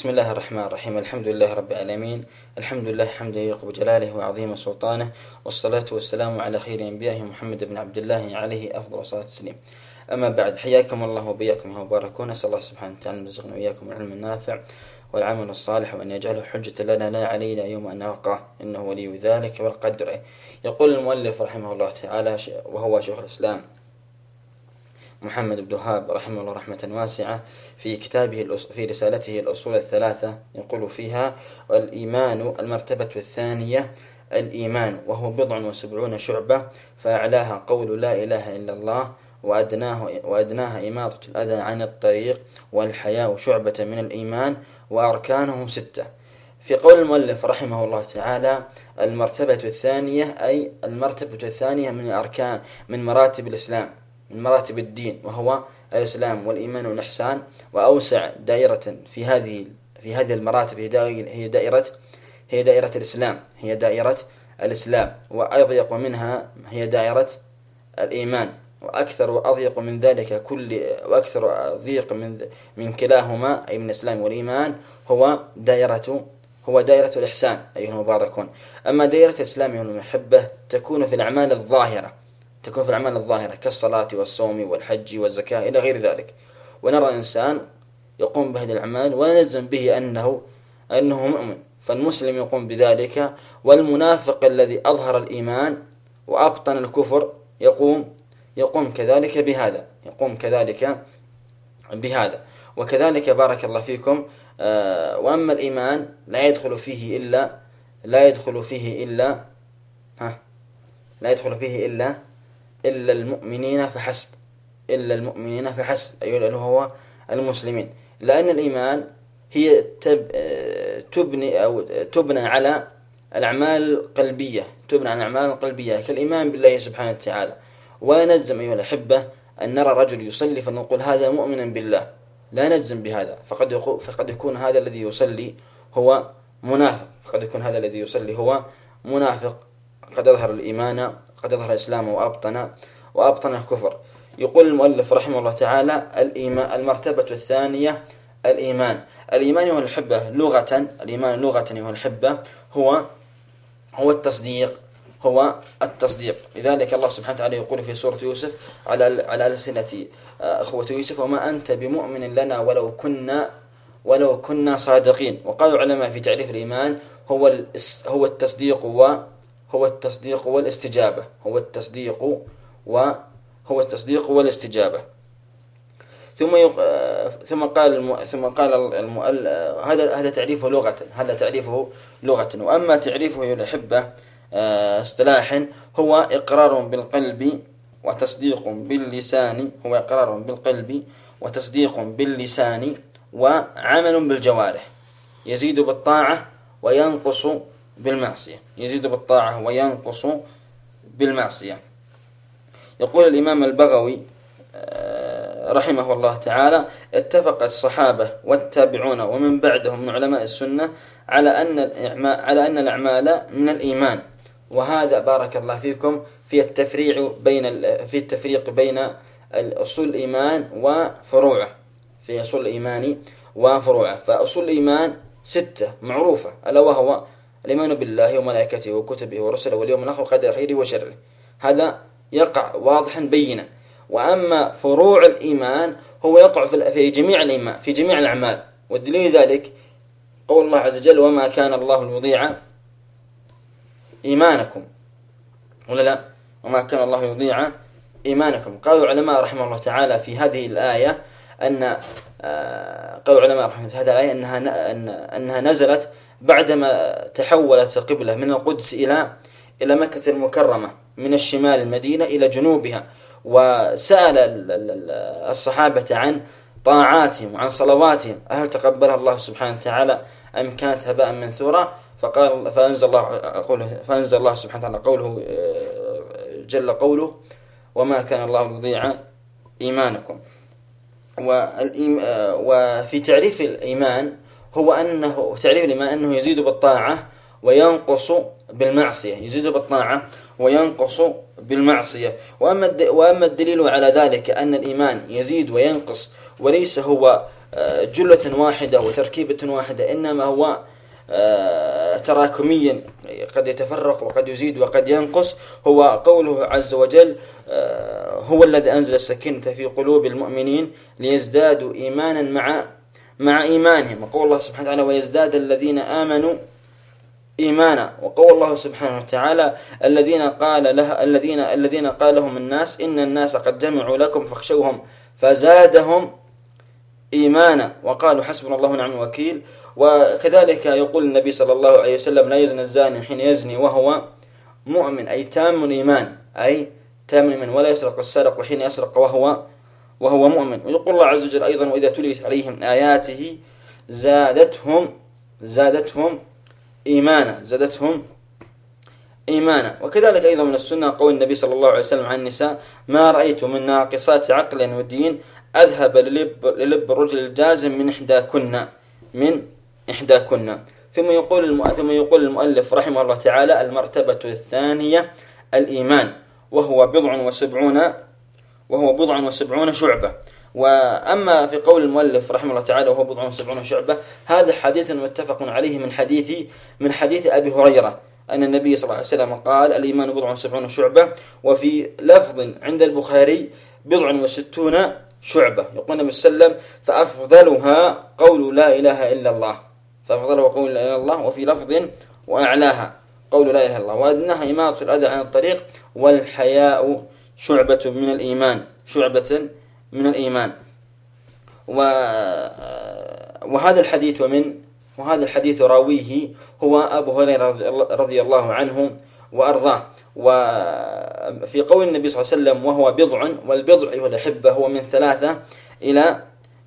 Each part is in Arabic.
بسم الله الرحمن الرحيم الحمد لله رب العالمين الحمد لله حمدا يليق بجلاله وعظيم سلطانه والصلاة والسلام على خير أنبيائه محمد بن عبد الله عليه أفضل الصلاة والسلام أما بعد حياكم الله وبياكم يا مباركون أسأل الله سبحانه وتعالى أن يرزقنا وإياكم العلم النافع والعمل الصالح وأن يجعله حجة لنا لا علينا يوم أن نلقاه إنه ولي ذلك والقدر يقول المؤلف رحمه الله تعالى وهو شيخ الإسلام محمد بن وهاب رحمه الله رحمة واسعة في كتابه في رسالته الأصول الثلاثة يقول فيها الإيمان المرتبة الثانية الإيمان وهو بضع وسبعون شعبة فأعلاها قول لا إله إلا الله وأدناه وأدناها إماطة الأذى عن الطريق والحياء شعبة من الإيمان وأركانهم ستة. في قول المؤلف رحمه الله تعالى المرتبة الثانية أي المرتبة الثانية من أركان من مراتب الإسلام. من مراتب الدين وهو الإسلام والإيمان والإحسان وأوسع دائرة في هذه في هذه المراتب هي دائرة هي دائرة الإسلام هي دائرة الإسلام. وأضيق منها هي دائرة الإيمان. وأكثر وأضيق من ذلك كل وأكثر ضيق من من كلاهما أي من الإسلام والإيمان هو دائرة هو دائرة الإحسان أيها المباركون. أما دائرة الإسلام والمحبة تكون في الأعمال الظاهرة. تكون في الأعمال الظاهرة كالصلاة والصوم والحج والزكاة إلى غير ذلك. ونرى إنسان يقوم بهذه الأعمال ونلزم به أنه أنه مؤمن. فالمسلم يقوم بذلك والمنافق الذي أظهر الإيمان وأبطن الكفر يقوم يقوم كذلك بهذا يقوم كذلك بهذا. وكذلك بارك الله فيكم. آه، وأما الإيمان لا يدخل فيه إلا لا يدخل فيه إلا ها لا يدخل فيه إلا إلا المؤمنين فحسب إلا المؤمنين فحسب أي اللي هو المسلمين. لأن الإيمان هي تب تبني أو تبنى على الأعمال القلبية تبنى على الأعمال القلبية. كالإيمان بالله سبحانه وتعالى. ونجزم أيها الأحبة أن نرى رجل يصلي فنقول هذا مؤمنا بالله. لا نجزم بهذا. فقد فقد يكون هذا الذي يصلي هو منافق. فقد يكون هذا الذي يصلي هو منافق. قد أظهر الإيمان قد أظهر الإسلام وأبطن وأبطن الكفر. يقول المؤلف رحمه الله تعالى الإيمان المرتبة الثانية الإيمان. الإيمان هو الحبة لغة الإيمان لغة هو الحبة هو هو التصديق هو التصديق. لذلك الله سبحانه وتعالى يقول في سورة يوسف على على ألسنة آه، أخوة يوسف وما أنت بمؤمن لنا ولو كنا ولو كنا صادقين. وقال العلماء في تعريف الإيمان هو هو التصديق هو التصديق والاستجابة. هو التصديق وهو التصديق والاستجابة. ثم يق... ثم قال الم... ثم قال المؤل... هذا هذا تعريفه لغة. هذا تعريفه لغة. وأما تعريفه يا الأحبة اصطلاحا هو إقرار بالقلب وتصديق باللسان. هو إقرار بالقلب وتصديق باللسان وعمل بالجوارح. يزيد بالطاعة وينقص بالمعصية. يزيد بالطاعة وينقص بالمعصية. يقول الإمام البغوي آه، رحمه الله تعالى اتفق الصحابة والتابعون ومن بعدهم من علماء السنة على أن الأعمال على أن الأعمال من الإيمان. وهذا بارك الله فيكم في التفريع بين في التفريق بين أصول الإيمان وفروعه. في أصول الإيمان وفروعه. فأصول الإيمان ستة معروفة ألا وهو الإيمان بالله وملائكته وكتبه ورسله واليوم الآخر وقدر خيره وشره هذا يقع واضحا بينا. وأما فروع الإيمان هو يقع في جميع الإيمان في جميع الأعمال. والدليل ذلك قول الله عز وجل وما كان الله ليضيع إيمانكم. ولا لا؟ وما كان الله يضيع إيمانكم. قال العلماء رحمه الله تعالى في هذه الآية أن آه، قال العلماء رحمه الله في هذه الآية أنها أنها نزلت بعدما تحولت القبلة من القدس إلى إلى مكة المكرمة من الشمال المدينة إلى جنوبها وسأل الصحابة عن طاعاتهم وعن صلواتهم. هل تقبلها الله سبحانه وتعالى أم كانت هباء منثورا؟ فقال فأنزل الله فأنزل الله سبحانه وتعالى قوله جل قوله وما كان الله ليضيع إيمانكم. وفي تعريف الإيمان هو أنه تعريف الإيمان أنه يزيد بالطاعة وينقص بالمعصية يزيد بالطاعة وينقص بالمعصية. وأما وأما الدليل على ذلك أن الإيمان يزيد وينقص وليس هو آه، جلة واحدة وتركيبة واحدة إنما هو آه، تراكميا قد يتفرق وقد يزيد وقد ينقص. هو قوله عز وجل آه، هو الذي أنزل السكينة في قلوب المؤمنين ليزدادوا إيمانا مع مع إيمانهم. وقول الله سبحانه وتعالى ويزداد الذين آمنوا إيمانا. وقول الله سبحانه وتعالى الذين قال له الذين الذين قال لهم الناس إن الناس قد جمعوا لكم فاخشوهم فزادهم إيمانا. وقالوا حسبنا الله ونعم الوكيل. وكذلك يقول النبي صلى الله عليه وسلم لا يزني الزاني حين يزني وهو مؤمن. أي تام الإيمان أي تام الإيمان ولا يسرق السرق حين يسرق وهو وهو مؤمن. ويقول الله عز وجل أيضا وإذا تليت عليهم آياته زادتهم زادتهم إيمانا زادتهم إيمانا. وكذلك أيضا من السنة قول النبي صلى الله عليه وسلم عن النساء ما رأيت من ناقصات عقل ودين أذهب للب, للب الرجل الجازم من إحداكن من إحداكن. ثم يقول ثم يقول المؤلف رحمه الله تعالى المرتبة الثانية الإيمان وهو بضع وسبعون وهو بضع وسبعون شعبة. وأما في قول المؤلف رحمه الله تعالى وهو بضع وسبعون شعبة هذا حديث متفق عليه من حديث من حديث أبي هريرة أن النبي صلى الله عليه وسلم قال الإيمان بضع وسبعون شعبة. وفي لفظ عند البخاري بضع وستون شعبة. يقول النبي صلى الله عليه وسلم فأفضلها قول لا إله إلا الله. فأفضلها قول لا إله إلا الله وفي لفظ وأعلاها قول لا إله إلا الله. وأدناها إماطة الأذى عن الطريق والحياء شعبة من الإيمان شعبة من الإيمان. وهذا الحديث ومن وهذا الحديث راويه هو أبو هريرة رضي الله عنه وأرضاه. وفي قول النبي صلى الله عليه وسلم وهو بضع والبضع أيها الأحبة هو من ثلاثة إلى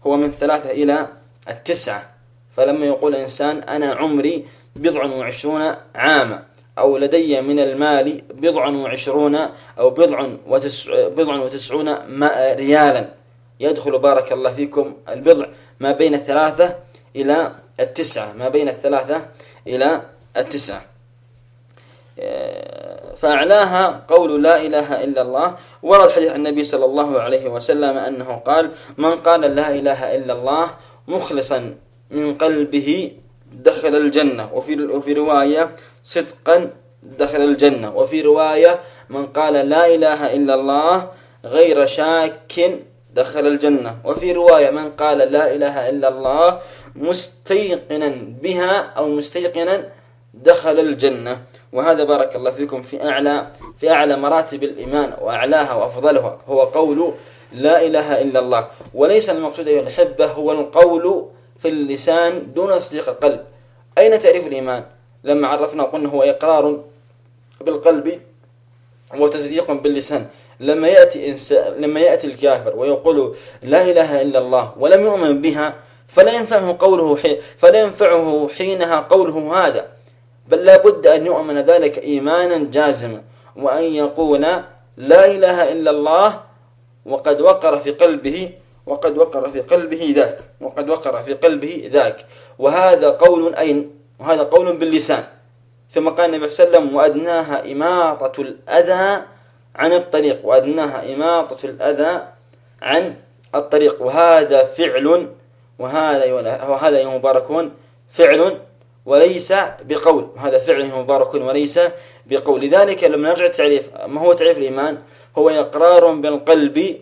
هو من ثلاثة إلى التسعة. فلما يقول الإنسان أنا عمري بضع وعشرون عاما. أو لدي من المال بضع وعشرون أو بضع, وتسع بضع وتسعون ريالا. يدخل بارك الله فيكم البضع ما بين الثلاثة إلى التسعة ما بين الثلاثة إلى التسعة. فأعلاها قول لا إله إلا الله. ورد حديث عن النبي صلى الله عليه وسلم أنه قال من قال لا إله إلا الله مخلصا من قلبه دخل الجنة وفي وفي رواية صدقا دخل الجنة. وفي رواية من قال لا إله إلا الله غير شاك دخل الجنة. وفي رواية من قال لا إله إلا الله مستيقنا بها أو مستيقنا دخل الجنة. وهذا بارك الله فيكم في أعلى في أعلى مراتب الإيمان وأعلاها وأفضلها. هو قول لا إله إلا الله. وليس المقصود أيها الأحبة هو القول في اللسان دون تصديق القلب. أين تعريف الإيمان؟ لما عرفنا وقلنا هو إقرار بالقلب وتصديق باللسان. لما يأتي إنسان لما يأتي الكافر ويقول لا إله إلا الله ولم يؤمن بها فلا ينفعه قوله فلا ينفعه حينها قوله هذا. بل لا بد أن يؤمن ذلك إيمانا جازما وأن يقول لا إله إلا الله وقد وقر في قلبه وقد وقر في قلبه ذاك وقد وقر في قلبه ذاك. وهذا قول أين؟ وهذا قول باللسان. ثم قال النبي صلى الله عليه وسلم وأدناها إماطة الأذى عن الطريق. وأدناها إماطة الأذى عن الطريق. وهذا فعل وهذا وهذا مباركون فعل وليس بقول. هذا فعل مبارك وليس بقول. لذلك لما نرجع التعريف ما هو تعريف الإيمان؟ هو إقرار بالقلب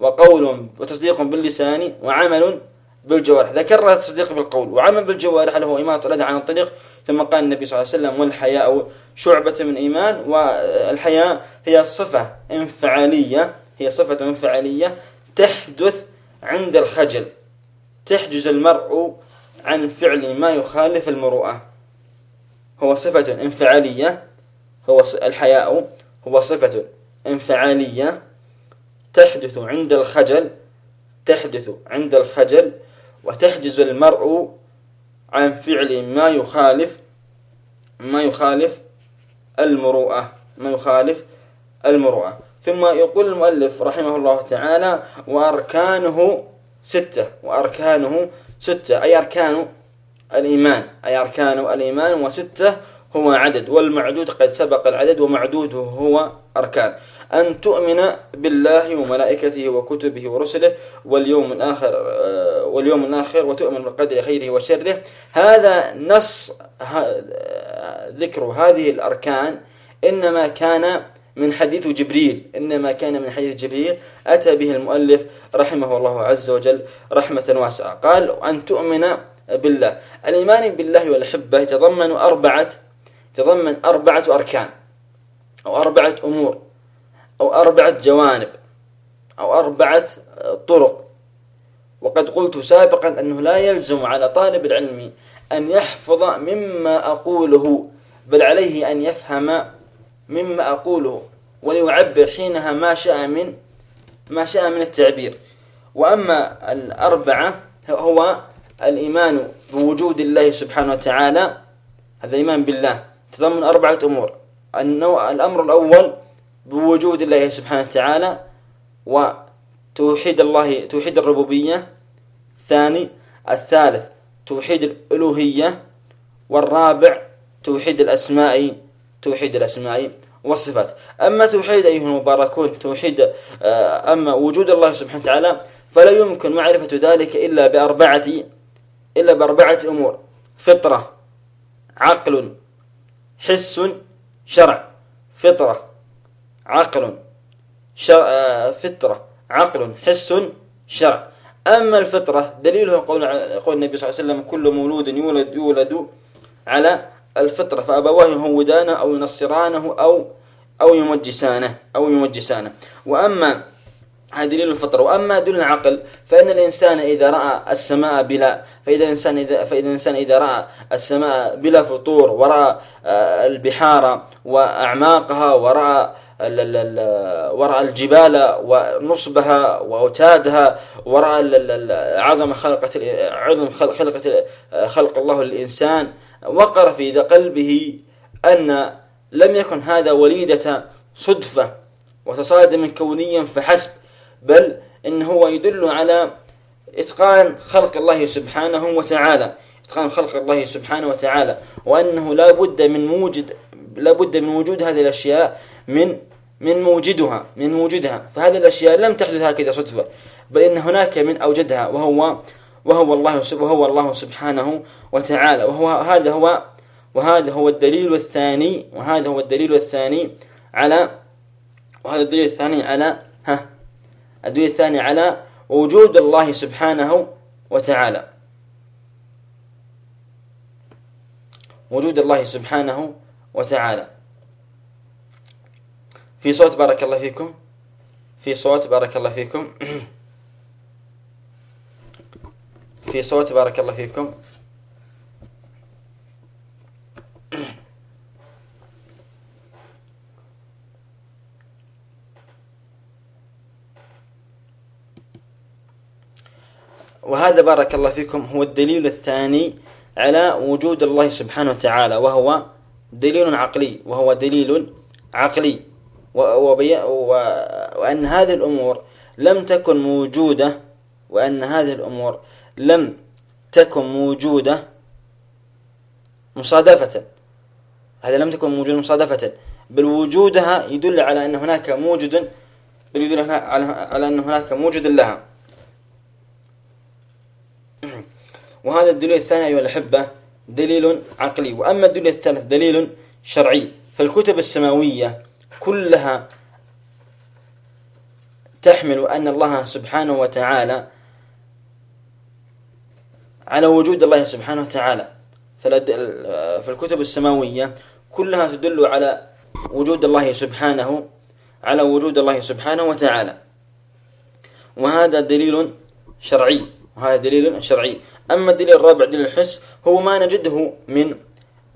وقول وتصديق باللسان وعمل بالجوارح. ذكرنا التصديق بالقول. وعمل بالجوارح له إماطة الأذى عن الطريق ثم قال النبي صلى الله عليه وسلم والحياء شعبة من إيمان. والحياء هي صفة إنفعالية هي صفة إنفعالية تحدث عند الخجل تحجز المرء عن فعل ما يخالف المروءة. هو صفة إنفعالية هو الحياء هو صفة إنفعالية تحدث عند الخجل تحدث عند الخجل وتحجز المرء عن فعل ما يخالف ما يخالف المروءة ما يخالف المروءة. ثم يقول المؤلف رحمه الله تعالى وأركانه ستة وأركانه ستة أي أركان الإيمان أي أركان الإيمان وستة هو عدد والمعدود قد سبق العدد ومعدوده هو أركان. أن تؤمن بالله وملائكته وكتبه ورسله واليوم الآخر آه، واليوم الآخر وتؤمن بالقدر خيره وشره. هذا نص ذكر هذه الأركان إنما كان من حديث جبريل إنما كان من حديث جبريل أتى به المؤلف رحمه الله عز وجل رحمة واسعة. قال أن تؤمن بالله. الإيمان بالله والأحبة يتضمن أربعة يتضمن أربعة أركان أو أربعة أمور. أو أربعة جوانب أو أربعة طرق. وقد قلت سابقا أنه لا يلزم على طالب العلم أن يحفظ مما أقوله بل عليه أن يفهم مما أقوله وليعبر حينها ما شاء من ما شاء من التعبير. وأما الأربعة هو الإيمان بوجود الله سبحانه وتعالى هذا الإيمان بالله. تضمن أربعة أمور. النوع الأمر الأول بوجود الله سبحانه وتعالى وتوحيد الله توحيد الربوبية. ثاني الثالث توحيد الألوهية. والرابع توحيد الأسماء توحيد الأسماء والصفات. أما توحيد أيها المباركون توحيد آه، أما وجود الله سبحانه وتعالى فلا يمكن معرفة ذلك إلا بأربعة إلا بأربعة أمور. فطرة عقل حس شرع. فطرة عقل شرع آه، فطرة عقل حس شرع. أما الفطرة دليله قول قول النبي صلى الله عليه وسلم كل مولود يولد يولد على الفطرة. فأبواه يهودانه أو ينصرانه أو أو يمجسانه أو يمجسانه. وأما هذا دليل الفطرة. وأما دليل العقل فإن الإنسان إذا رأى السماء بلا فإذا الإنسان إذا فإذا الإنسان إذا رأى السماء بلا فطور ورأى آه، البحار وأعماقها ورأى ورأى الجبال ونصبها وأوتادها ورأى عظم خلقة عظم خلقة خلق الله للإنسان وقر في قلبه أن لم يكن هذا وليدة صدفة وتصادم كونيا فحسب بل إن هو يدل على إتقان خلق الله سبحانه وتعالى. إتقان خلق الله سبحانه وتعالى. وأنه لا بد من موجد لا بد من وجود هذه الأشياء من من موجدها من موجدها. فهذه الأشياء لم تحدث هكذا صدفة. بل إن هناك من أوجدها وهو وهو الله وهو الله سبحانه وتعالى. وهو هذا هو وهذا هو الدليل الثاني وهذا هو الدليل الثاني على وهذا الدليل الثاني على ها الدليل الثاني على وجود الله سبحانه وتعالى. وجود الله سبحانه وتعالى. في صوت بارك الله فيكم. في صوت بارك الله فيكم. في صوت بارك الله فيكم. وهذا بارك الله فيكم هو الدليل الثاني على وجود الله سبحانه وتعالى وهو دليل عقلي وهو دليل عقلي. وأن هذه الأمور لم تكن موجودة وأن هذه الأمور لم تكن موجودة مصادفة. هذا لم تكن موجودة مصادفة بل وجودها يدل على أن هناك موجود بل يدل على أن هناك موجود لها. وهذا الدليل الثاني أيها الأحبة دليل عقلي. وأما الدليل الثالث دليل شرعي. فالكتب السماوية كلها تحمل أن الله سبحانه وتعالى على وجود الله سبحانه وتعالى. فالكتب السماوية كلها تدل على وجود الله سبحانه على وجود الله سبحانه وتعالى. وهذا دليل شرعي وهذا دليل شرعي. أما الدليل الرابع دليل الحس هو ما نجده من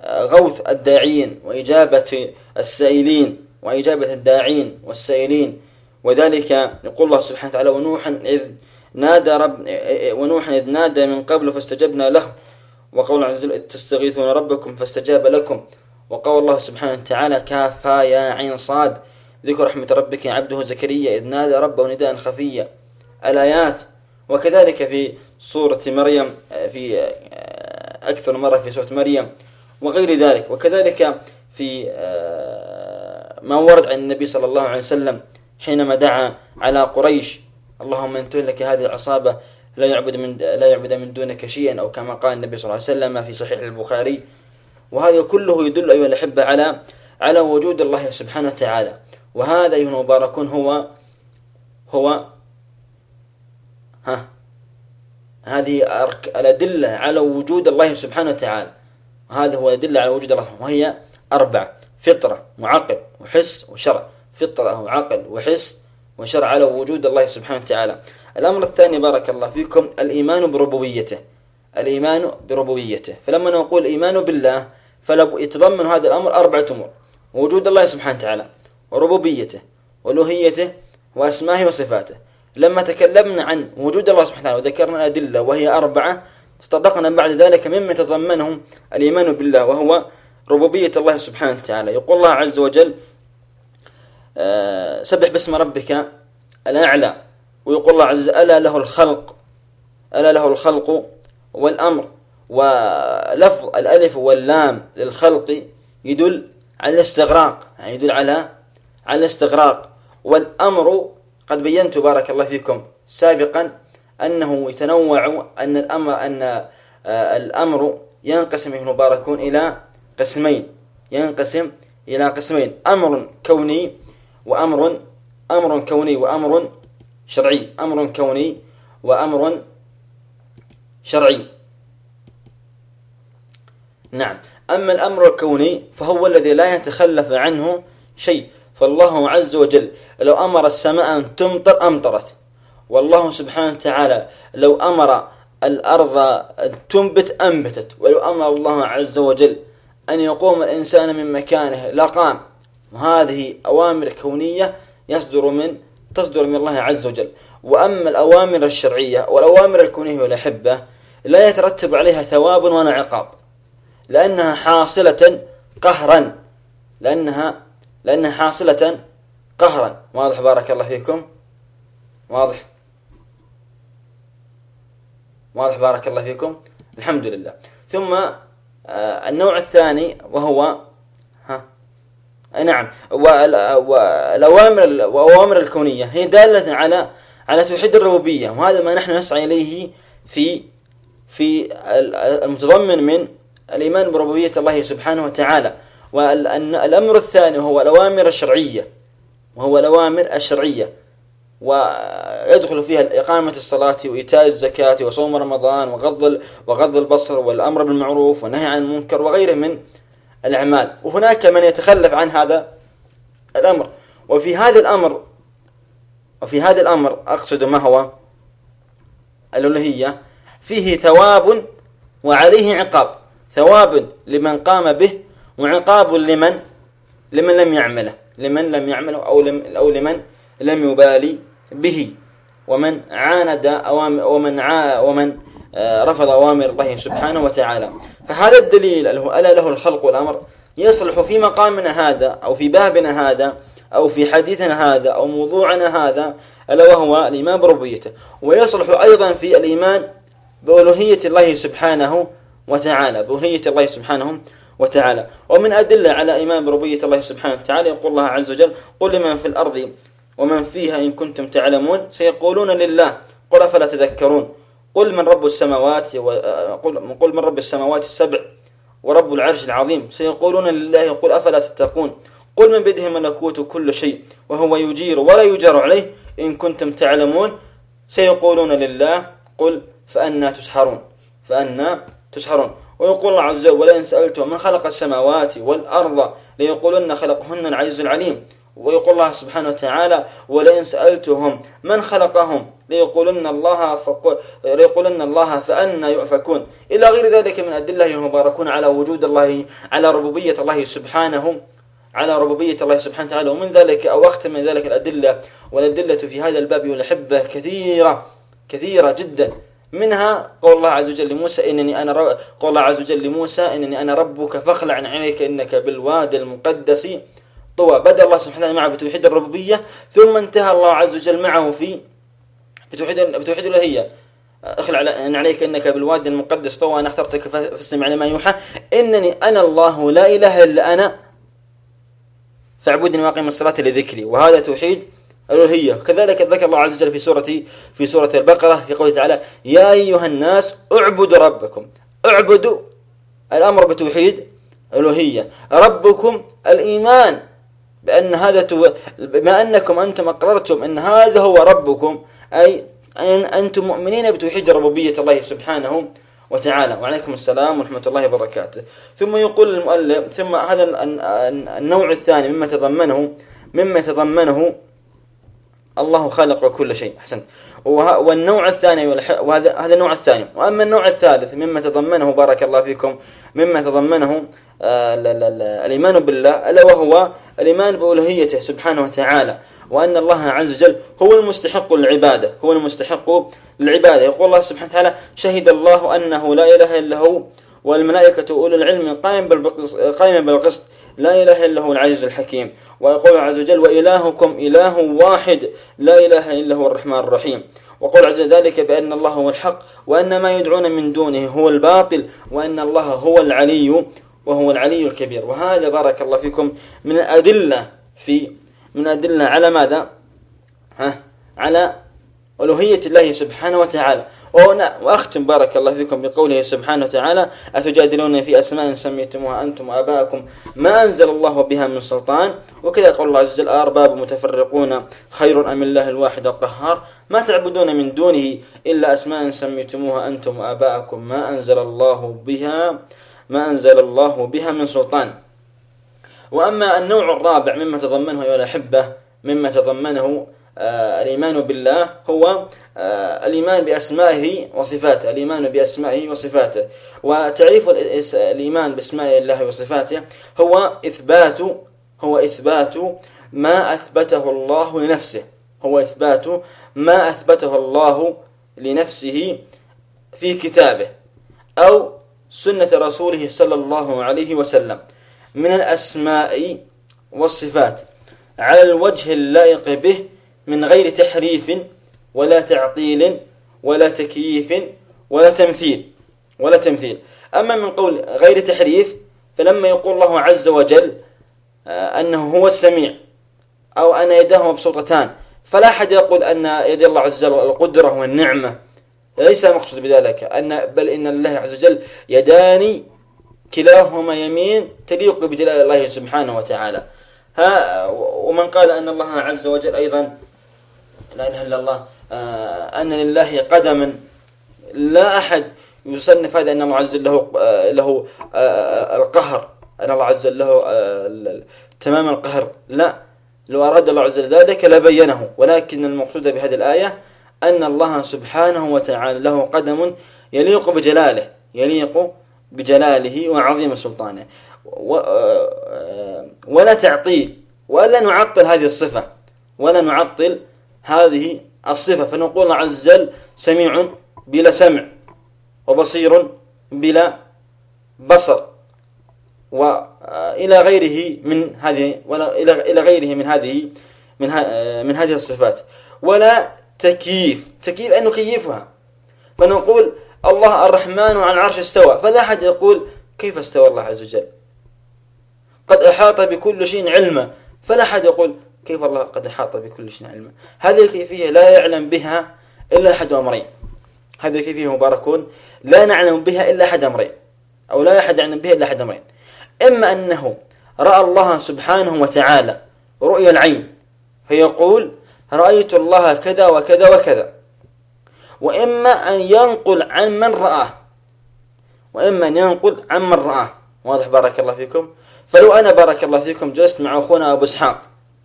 غوث الداعين وإجابة السائلين. وإجابة الداعين والسائلين. وذلك يقول الله سبحانه وتعالى ونوحا إذ نادى رب ونوحا إذ نادى من قبل فاستجبنا له. وقول عز وجل تستغيثون ربكم فاستجاب لكم. وقول الله سبحانه وتعالى كافا يا عين صاد. ذكر رحمة ربك عبده زكريا إذ نادى ربه نداء خفيا. الآيات. وكذلك في سورة مريم في أكثر مرة في سورة مريم وغير ذلك. وكذلك في آه، ما ورد عن النبي صلى الله عليه وسلم حينما دعا على قريش. اللهم إن تهلك هذه العصابة لا يعبد من لا يعبد من دونك شيئا أو كما قال النبي صلى الله عليه وسلم في صحيح البخاري. وهذا كله يدل أيها الأحبة على على وجود الله سبحانه وتعالى. وهذا أيها المباركون هو هو ها هذه الأدلة على وجود الله سبحانه وتعالى. هذا هو أدلة على وجود الله وهي أربعة. فطرة وعقل وحس وشرع. فطرة وعقل وحس وشرع على وجود الله سبحانه وتعالى. الأمر الثاني بارك الله فيكم الإيمان بربوبيته. الإيمان بربوبيته. فلما نقول الإيمان بالله فلا يتضمن هذا الأمر أربعة أمور. وجود الله سبحانه وتعالى وربوبيته والوهيته وأسمائه وصفاته. لما تكلمنا عن وجود الله سبحانه وتعالى وذكرنا الأدلة وهي أربعة استطرقنا بعد ذلك مما تضمنه الإيمان بالله وهو ربوبية الله سبحانه وتعالى. يقول الله عز وجل آه، سبح باسم ربك الأعلى. ويقول الله عز وجل ألا له الخلق ألا له الخلق والأمر. ولفظ الألف واللام للخلق يدل على الاستغراق يعني يدل على على الاستغراق. والأمر قد بينت بارك الله فيكم سابقا أنه يتنوع أن الأمر أن آه، الأمر ينقسم المباركون إلى قسمين. ينقسم إلى قسمين. أمر كوني وأمر أمر كوني وأمر شرعي. أمر كوني وأمر شرعي. نعم. أما الأمر الكوني فهو الذي لا يتخلف عنه شيء. فالله عز وجل لو أمر السماء أن تمطر أمطرت. والله سبحانه وتعالى لو أمر الأرض أن تنبت أنبتت. ولو أمر الله عز وجل أن يقوم الإنسان من مكانه. لقام وهذه أوامر كونية يصدر من تصدر من الله عز وجل. وأما الأوامر الشرعية والأوامر الكونية والأحبة لا يترتب عليها ثواب ولا عقاب. لأنها حاصلة قهرا. لأنها لأنها حاصلة قهرا. واضح بارك الله فيكم؟ واضح؟ واضح بارك الله فيكم؟ الحمد لله. ثم النوع الثاني وهو ها نعم والأوامر الأوامر الكونية. هي دالة على على توحيد الربوبية وهذا ما نحن نسعى إليه في في المتضمن من الإيمان بربوبية الله سبحانه وتعالى. والأمر الثاني هو الأوامر الشرعية وهو الأوامر الشرعية. ويدخل فيها إقامة الصلاة وإيتاء الزكاة وصوم رمضان وغض وغض البصر والأمر بالمعروف والنهي عن المنكر وغيره من الأعمال. وهناك من يتخلف عن هذا الأمر. وفي هذا الأمر وفي هذا الأمر أقصد ما هو؟ الألوهية. فيه ثواب وعليه عقاب. ثواب لمن قام به وعقاب لمن لمن لم يعمله. لمن لم يعمله أو, أو لمن لم يبالي. به. ومن عاند أوامر ومن عا ومن آه، رفض أوامر الله سبحانه وتعالى. فهذا الدليل ألا له الخلق والأمر. يصلح في مقامنا هذا أو في بابنا هذا أو في حديثنا هذا أو موضوعنا هذا ألا وهو الإيمان بربوبيته. ويصلح أيضا في الإيمان بألوهية الله سبحانه وتعالى. بألوهية الله سبحانه وتعالى. ومن أدلة على إيمان بربوبية الله سبحانه وتعالى يقول الله عز وجل قل لمن في الأرض ومن فيها إن كنتم تعلمون سيقولون لله قل أفلا تذكرون قل من رب السماوات قل, قل من رب السماوات السبع ورب العرش العظيم سيقولون لله قل أفلا تتقون قل من بيده ملكوت كل شيء وهو يجير ولا يجار عليه إن كنتم تعلمون سيقولون لله قل فأنا تسحرون فأنا تسحرون ويقول الله عز وجل ولئن سألتم من خلق السماوات والأرض ليقولن خلقهن العزيز العليم ويقول الله سبحانه وتعالى ولئن سألتهم من خلقهم ليقولن الله ليقولن الله فأنا يؤفكون. إلى غير ذلك من أدلة المباركون على وجود الله على ربوبية الله سبحانه على ربوبية الله سبحانه وتعالى. ومن ذلك أو أختم من ذلك الأدلة والأدلة في هذا الباب والأحبة كثيرة كثيرة جدا. منها قول الله عز وجل لموسى إنني أنا قول الله عز وجل لموسى إنني أنا ربك فاخلع عن عينيك إنك بالوادي المقدس. طوى بدأ الله سبحانه وتعالى معه بتوحيد الربوبية ثم انتهى الله عز وجل معه في بتوحيد بتوحيد الألوهية اخلع إن عليك إنك بالوادي المقدس طوى أنا أخترتك فاستمع لما يوحى. إنني أنا الله لا إله إلا أنا فاعبدني وأقم الصلاة لذكري. وهذا توحيد الالوهيه كذلك ذكر الله عز وجل في سوره في سورة البقرة في قوله تعالى يا أيها الناس اعبدوا ربكم. اعبدوا الأمر بتوحيد الالوهيه ربكم الإيمان. بأن هذا تو... بما أنكم أنتم أقررتم أن هذا هو ربكم أي أن أنتم مؤمنين بتوحيد ربوبية الله سبحانه وتعالى. وعليكم السلام ورحمة الله وبركاته. ثم يقول المؤلف ثم هذا النوع الثاني مما تضمنه مما تضمنه الله خالق كل شيء. أحسنت والنوع الثاني وهذا هذا النوع الثاني. وأما النوع الثالث مما تضمنه بارك الله فيكم مما تضمنه آه، الإيمان بالله ألا وهو الإيمان بألوهيته سبحانه وتعالى وأن الله عز وجل هو المستحق للعبادة هو المستحق للعبادة. يقول الله سبحانه وتعالى شهد الله أنه لا إله إلا هو والملائكة أولو العلم قائم قائم بالقسط. لا إله إلا هو العزيز الحكيم. ويقول عز وجل وإلهكم إله واحد. لا إله إلا هو الرحمن الرحيم. وقول عز ذلك بأن الله هو الحق وأن ما يدعون من دونه هو الباطل وأن الله هو العلي وهو العلي الكبير. وهذا بارك الله فيكم من الأدلة في من أدلة على ماذا؟ ها؟ على ألوهية الله سبحانه وتعالى. وأختم بارك الله فيكم بقوله سبحانه وتعالى أتجادلون في أسماء سميتموها أنتم وآباءكم ما أنزل الله بها من سلطان. وكذا قول الله عز وجل أرباب متفرقون خير أم الله الواحد القهار. ما تعبدون من دونه إلا أسماء سميتموها أنتم وآباءكم. ما أنزل الله بها ما أنزل الله بها من سلطان. وأما النوع الرابع مما تضمنه أيها الأحبة مما تضمنه الإيمان بالله هو آه الإيمان بأسمائه وصفاته الإيمان بأسمائه وصفاته. وتعريف الإيمان بأسماء الله وصفاته هو إثبات هو إثبات ما أثبته الله لنفسه. هو إثبات ما أثبته الله لنفسه في كتابه أو سنة رسوله صلى الله عليه وسلم من الأسماء والصفات. على الوجه اللائق به من غير تحريف ولا تعطيل ولا تكييف ولا تمثيل ولا تمثيل. أما من قول غير تحريف فلما يقول الله عز وجل آه، أنه هو السميع أو أن يداه مبسوطتان فلا أحد يقول أن يد الله عز وجل القدرة والنعمة. ليس المقصود بذلك أن بل إن الله عز وجل يدان كلاهما يمين تليق بجلال الله سبحانه وتعالى. ها ومن قال أن الله عز وجل أيضا لا إله إلا الله آه، أن لله قدما. لا أحد يصنف هذا أن الله عز وجل له آه، له آه، القهر أن الله عز وجل له تمام القهر. لا لو أراد الله عز وجل ذلك لبينه. ولكن المقصود بهذه الآية أن الله سبحانه وتعالى له قدم يليق بجلاله يليق بجلاله وعظيم سلطانه. ولا تعطيل ولا نعطل هذه الصفة ولا نعطل هذه الصفة. فنقول الله عز وجل سميع بلا سمع وبصير بلا بصر. وإلى غيره من هذه إلى غيره من هذه من من هذه الصفات. ولا تكييف. تكييف أن نكيفها فنقول الله الرحمن على العرش استوى. فلا أحد يقول كيف استوى الله عز وجل؟ قد أحاط بكل شيء علما. فلا أحد يقول كيف الله قد أحاط بكل شيء علما. هذه الكيفية لا يعلم بها إلا أحد أمرين. هذه الكيفية مباركون. لا نعلم بها إلا أحد أمرين. أو لا أحد يعلم بها إلا أحد أمرين. إما أنه رأى الله سبحانه وتعالى رؤيا العين فيقول رأيت الله كذا وكذا وكذا. وإما أن ينقل عن من رآه. وإما أن ينقل عن من رآه. واضح بارك الله فيكم. فلو أنا بارك الله فيكم جلست مع أخونا أبو إسحاق.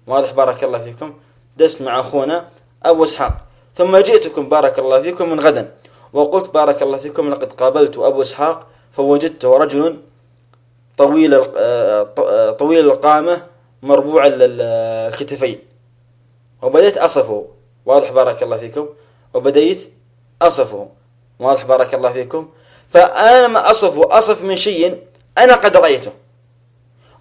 واضح بارك الله فيكم. جلست مع أخونا أبو إسحاق. ثم جئتكم بارك الله فيكم من غدا وقلت بارك الله فيكم لقد قابلت أبو إسحاق فوجدته رجل طويل طويل القامة مربوع الكتفين. وبدأت أصفه. واضح بارك الله فيكم. وبدأت أصفه. واضح بارك الله فيكم. فأنا ما أصفه أصف من شيء أنا قد رأيته.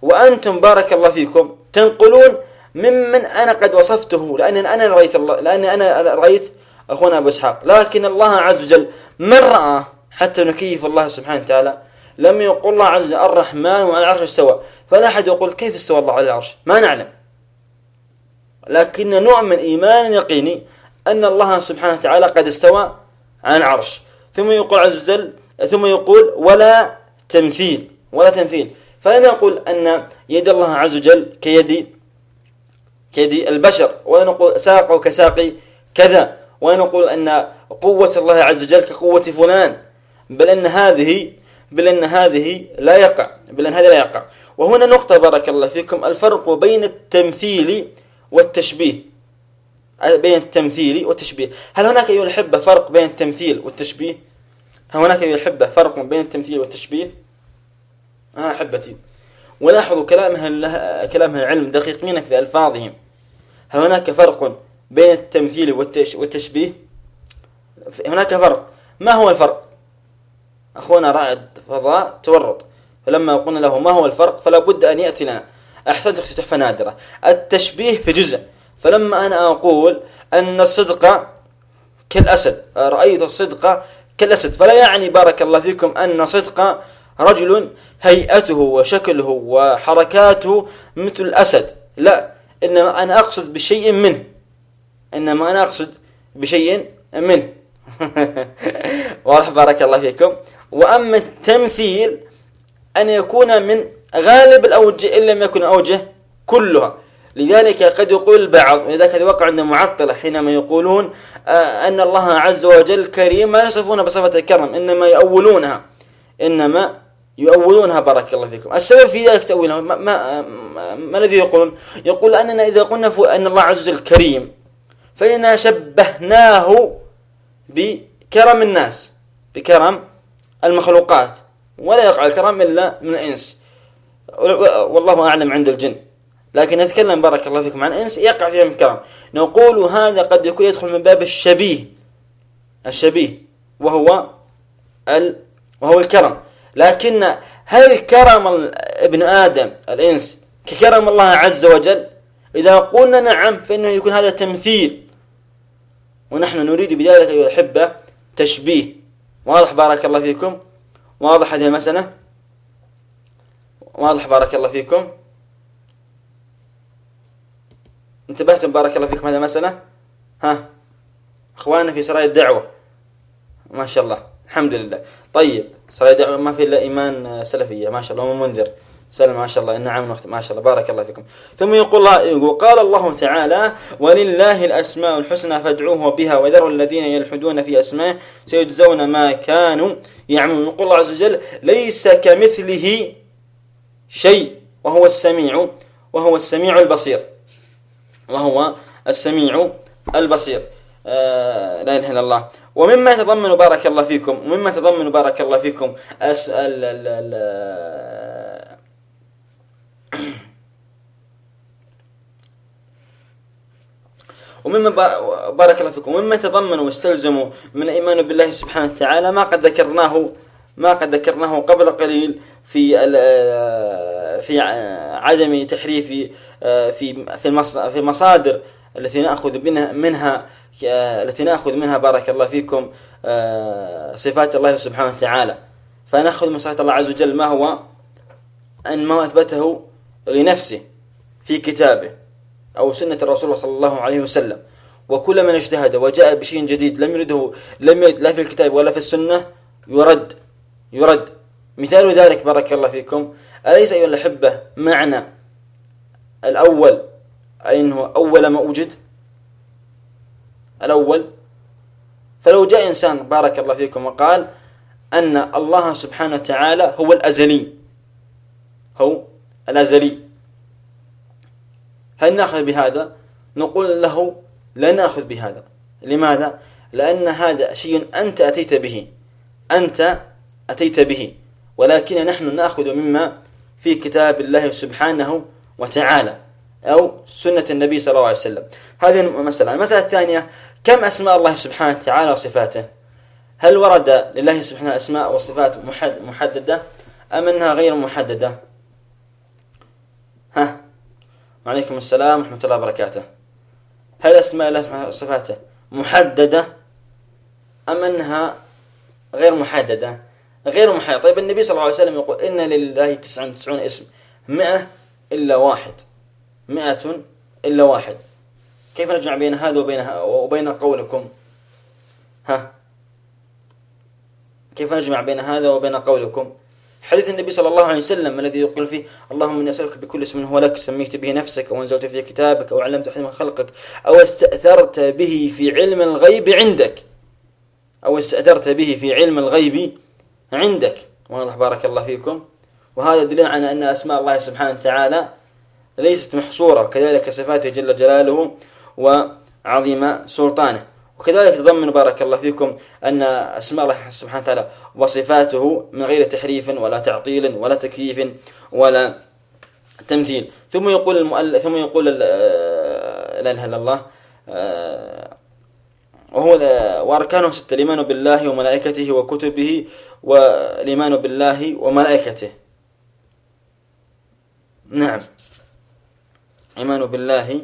وأنتم بارك الله فيكم تنقلون ممن أنا قد وصفته لأن أنا رأيت الله لأن أنا رأيت أخونا أبو إسحاق. لكن الله عز وجل من رأى حتى نكيف الله سبحانه وتعالى لم يقل الله عز وجل الرحمن وعلى العرش استوى. فلا أحد يقول كيف استوى الله على العرش؟ ما نعلم. لكن نوع من إيمان يقيني أن الله سبحانه وتعالى قد استوى على العرش. ثم يقول عز وجل ثم يقول ولا تمثيل ولا تمثيل. فأنا أقول أن يد الله عز وجل كيد كيد البشر. ونقول ساقه كساق كذا. ونقول أن قوة الله عز وجل كقوة فلان. بل أن هذه بل أن هذه لا يقع. بل أن هذا لا يقع. وهنا نقطة بارك الله فيكم. الفرق بين التمثيل والتشبيه. بين التمثيل والتشبيه. هل هناك أيها الأحبة فرق بين التمثيل والتشبيه؟ هل هناك أيها الأحبة فرق بين التمثيل والتشبيه؟ ها أحبتي. ولاحظوا كلام أهل كلام العلم دقيقين في ألفاظهم. هناك فرق بين التمثيل والتشبيه؟ هناك فرق. ما هو الفرق؟ أخونا رائد فضاء تورط. فلما قلنا له ما هو الفرق فلا بد أن يأتي لنا. أحسنت أختي تحفة نادرة. التشبيه في جزء. فلما أنا أقول أن الصدق كالأسد رأيت الصدق كالأسد. فلا يعني بارك الله فيكم أن صدق رجل هيئته وشكله وحركاته مثل الأسد. لا. إنما أنا أقصد بشيء منه. إنما أنا أقصد بشيء منه. واضح بارك الله فيكم. وأما التمثيل أن يكون من غالب الأوجه إن لم يكن أوجه كلها. لذلك قد يقول البعض ولذلك هذا وقع عند معطلة حينما يقولون آه، أن الله عز وجل كريم ما يصفون بصفة الكرم إنما يؤولونها. إنما يؤولونها بارك الله فيكم. السبب في ذلك تأويلها ما, ما, ما الذي يقولون؟ يقول أننا إذا قلنا أن الله عز وجل كريم فإننا شبهناه بكرم الناس بكرم المخلوقات ولا يقع الكرم إلا من الإنس. والله أعلم عند الجن. لكن نتكلم بارك الله فيكم عن إنس يقع فيهم الكرم نقول هذا قد يكون يدخل من باب الشبيه الشبيه وهو ال وهو الكرم. لكن هل كرم ابن آدم الإنس ككرم الله عز وجل؟ إذا قلنا نعم فإنه يكون هذا تمثيل. ونحن نريد بذلك أيها الأحبة تشبيه. واضح بارك الله فيكم؟ واضح هذه المسألة؟ واضح بارك الله فيكم؟ انتبهتم بارك الله فيكم هذه المسألة؟ ها؟ إخواننا في سرايا الدعوة. ما شاء الله. الحمد لله. طيب. الدعوة ما في إلا إيمان سلفية. ما شاء الله منذر. سلم ما شاء الله نعم ما شاء الله. بارك الله فيكم. ثم يقول الله وقال الله تعالى ولله الأسماء الحسنى فادعوه بها وذروا الذين يلحدون في أسماء سيجزون ما كانوا يعملون. يقول الله عز وجل ليس كمثله شيء وهو السميع وهو السميع البصير. وهو السميع البصير. آه لا إله إلا الله. ومما يتضمن بارك الله فيكم ومما يتضمن بارك الله فيكم أسأل ال ال ومما بارك الله فيكم ومما تضمنوا واستلزموا من الإيمان بالله سبحانه وتعالى ما قد ذكرناه ما قد ذكرناه قبل قليل في في عدم تحريف في في المصادر التي نأخذ منها منها التي نأخذ منها بارك الله فيكم صفات الله سبحانه وتعالى. فنأخذ من صفات الله عز وجل ما هو؟ أن ما أثبته لنفسه في كتابه أو سنة الرسول صلى الله عليه وسلم. وكل من اجتهد وجاء بشيء جديد لم يرده لم يرد لا في الكتاب ولا في السنة يرد يرد. مثال ذلك بارك الله فيكم. أليس أيها الأحبة معنى الأول أي أنه أول ما وجد الأول. فلو جاء إنسان بارك الله فيكم وقال أن الله سبحانه وتعالى هو الأزلي. هو الأزلي. هل نأخذ بهذا؟ نقول له لا نأخذ بهذا. لماذا؟ لأن هذا شيء أنت أتيت به. أنت أتيت به. ولكن نحن نأخذ مما في كتاب الله سبحانه وتعالى. أو سنة النبي صلى الله عليه وسلم. هذه المسألة. المسألة الثانية كم أسماء الله سبحانه وتعالى وصفاته؟ هل ورد لله سبحانه أسماء وصفات محددة أم أنها غير محددة؟ ها. وعليكم السلام ورحمة الله وبركاته. هل أسماء الله سبحانه وصفاته محددة أم أنها غير محددة؟ غير محددة. طيب النبي صلى الله عليه وسلم يقول إن لله تسعة وتسعون اسم مئة إلا واحد. مئة إلا واحد. كيف نجمع بين هذا وبين وبين قولكم؟ ها؟ كيف نجمع بين هذا وبين قولكم؟ حديث النبي صلى الله عليه وسلم الذي يقول فيه اللهم إني أسألك بكل اسم هو لك سميت به نفسك أو أنزلت في كتابك أو علمت احد من خلقك أو استأثرت به في علم الغيب عندك. أو استأثرت به في علم الغيب عندك. واضح بارك الله فيكم. وهذا دليل على أن أسماء الله سبحانه وتعالى ليست محصورة. كذلك صفاته جل جلاله وعظيم سلطانه. وكذلك تضمن بارك الله فيكم أن أسماء الله سبحانه وتعالى وصفاته من غير تحريف ولا تعطيل ولا تكييف ولا تمثيل. ثم يقول المؤلف ثم يقول لا إله إلا الله آه، وهو وأركانه ستة الإيمان بالله وملائكته وكتبه والإيمان بالله وملائكته. نعم. ايمان بالله.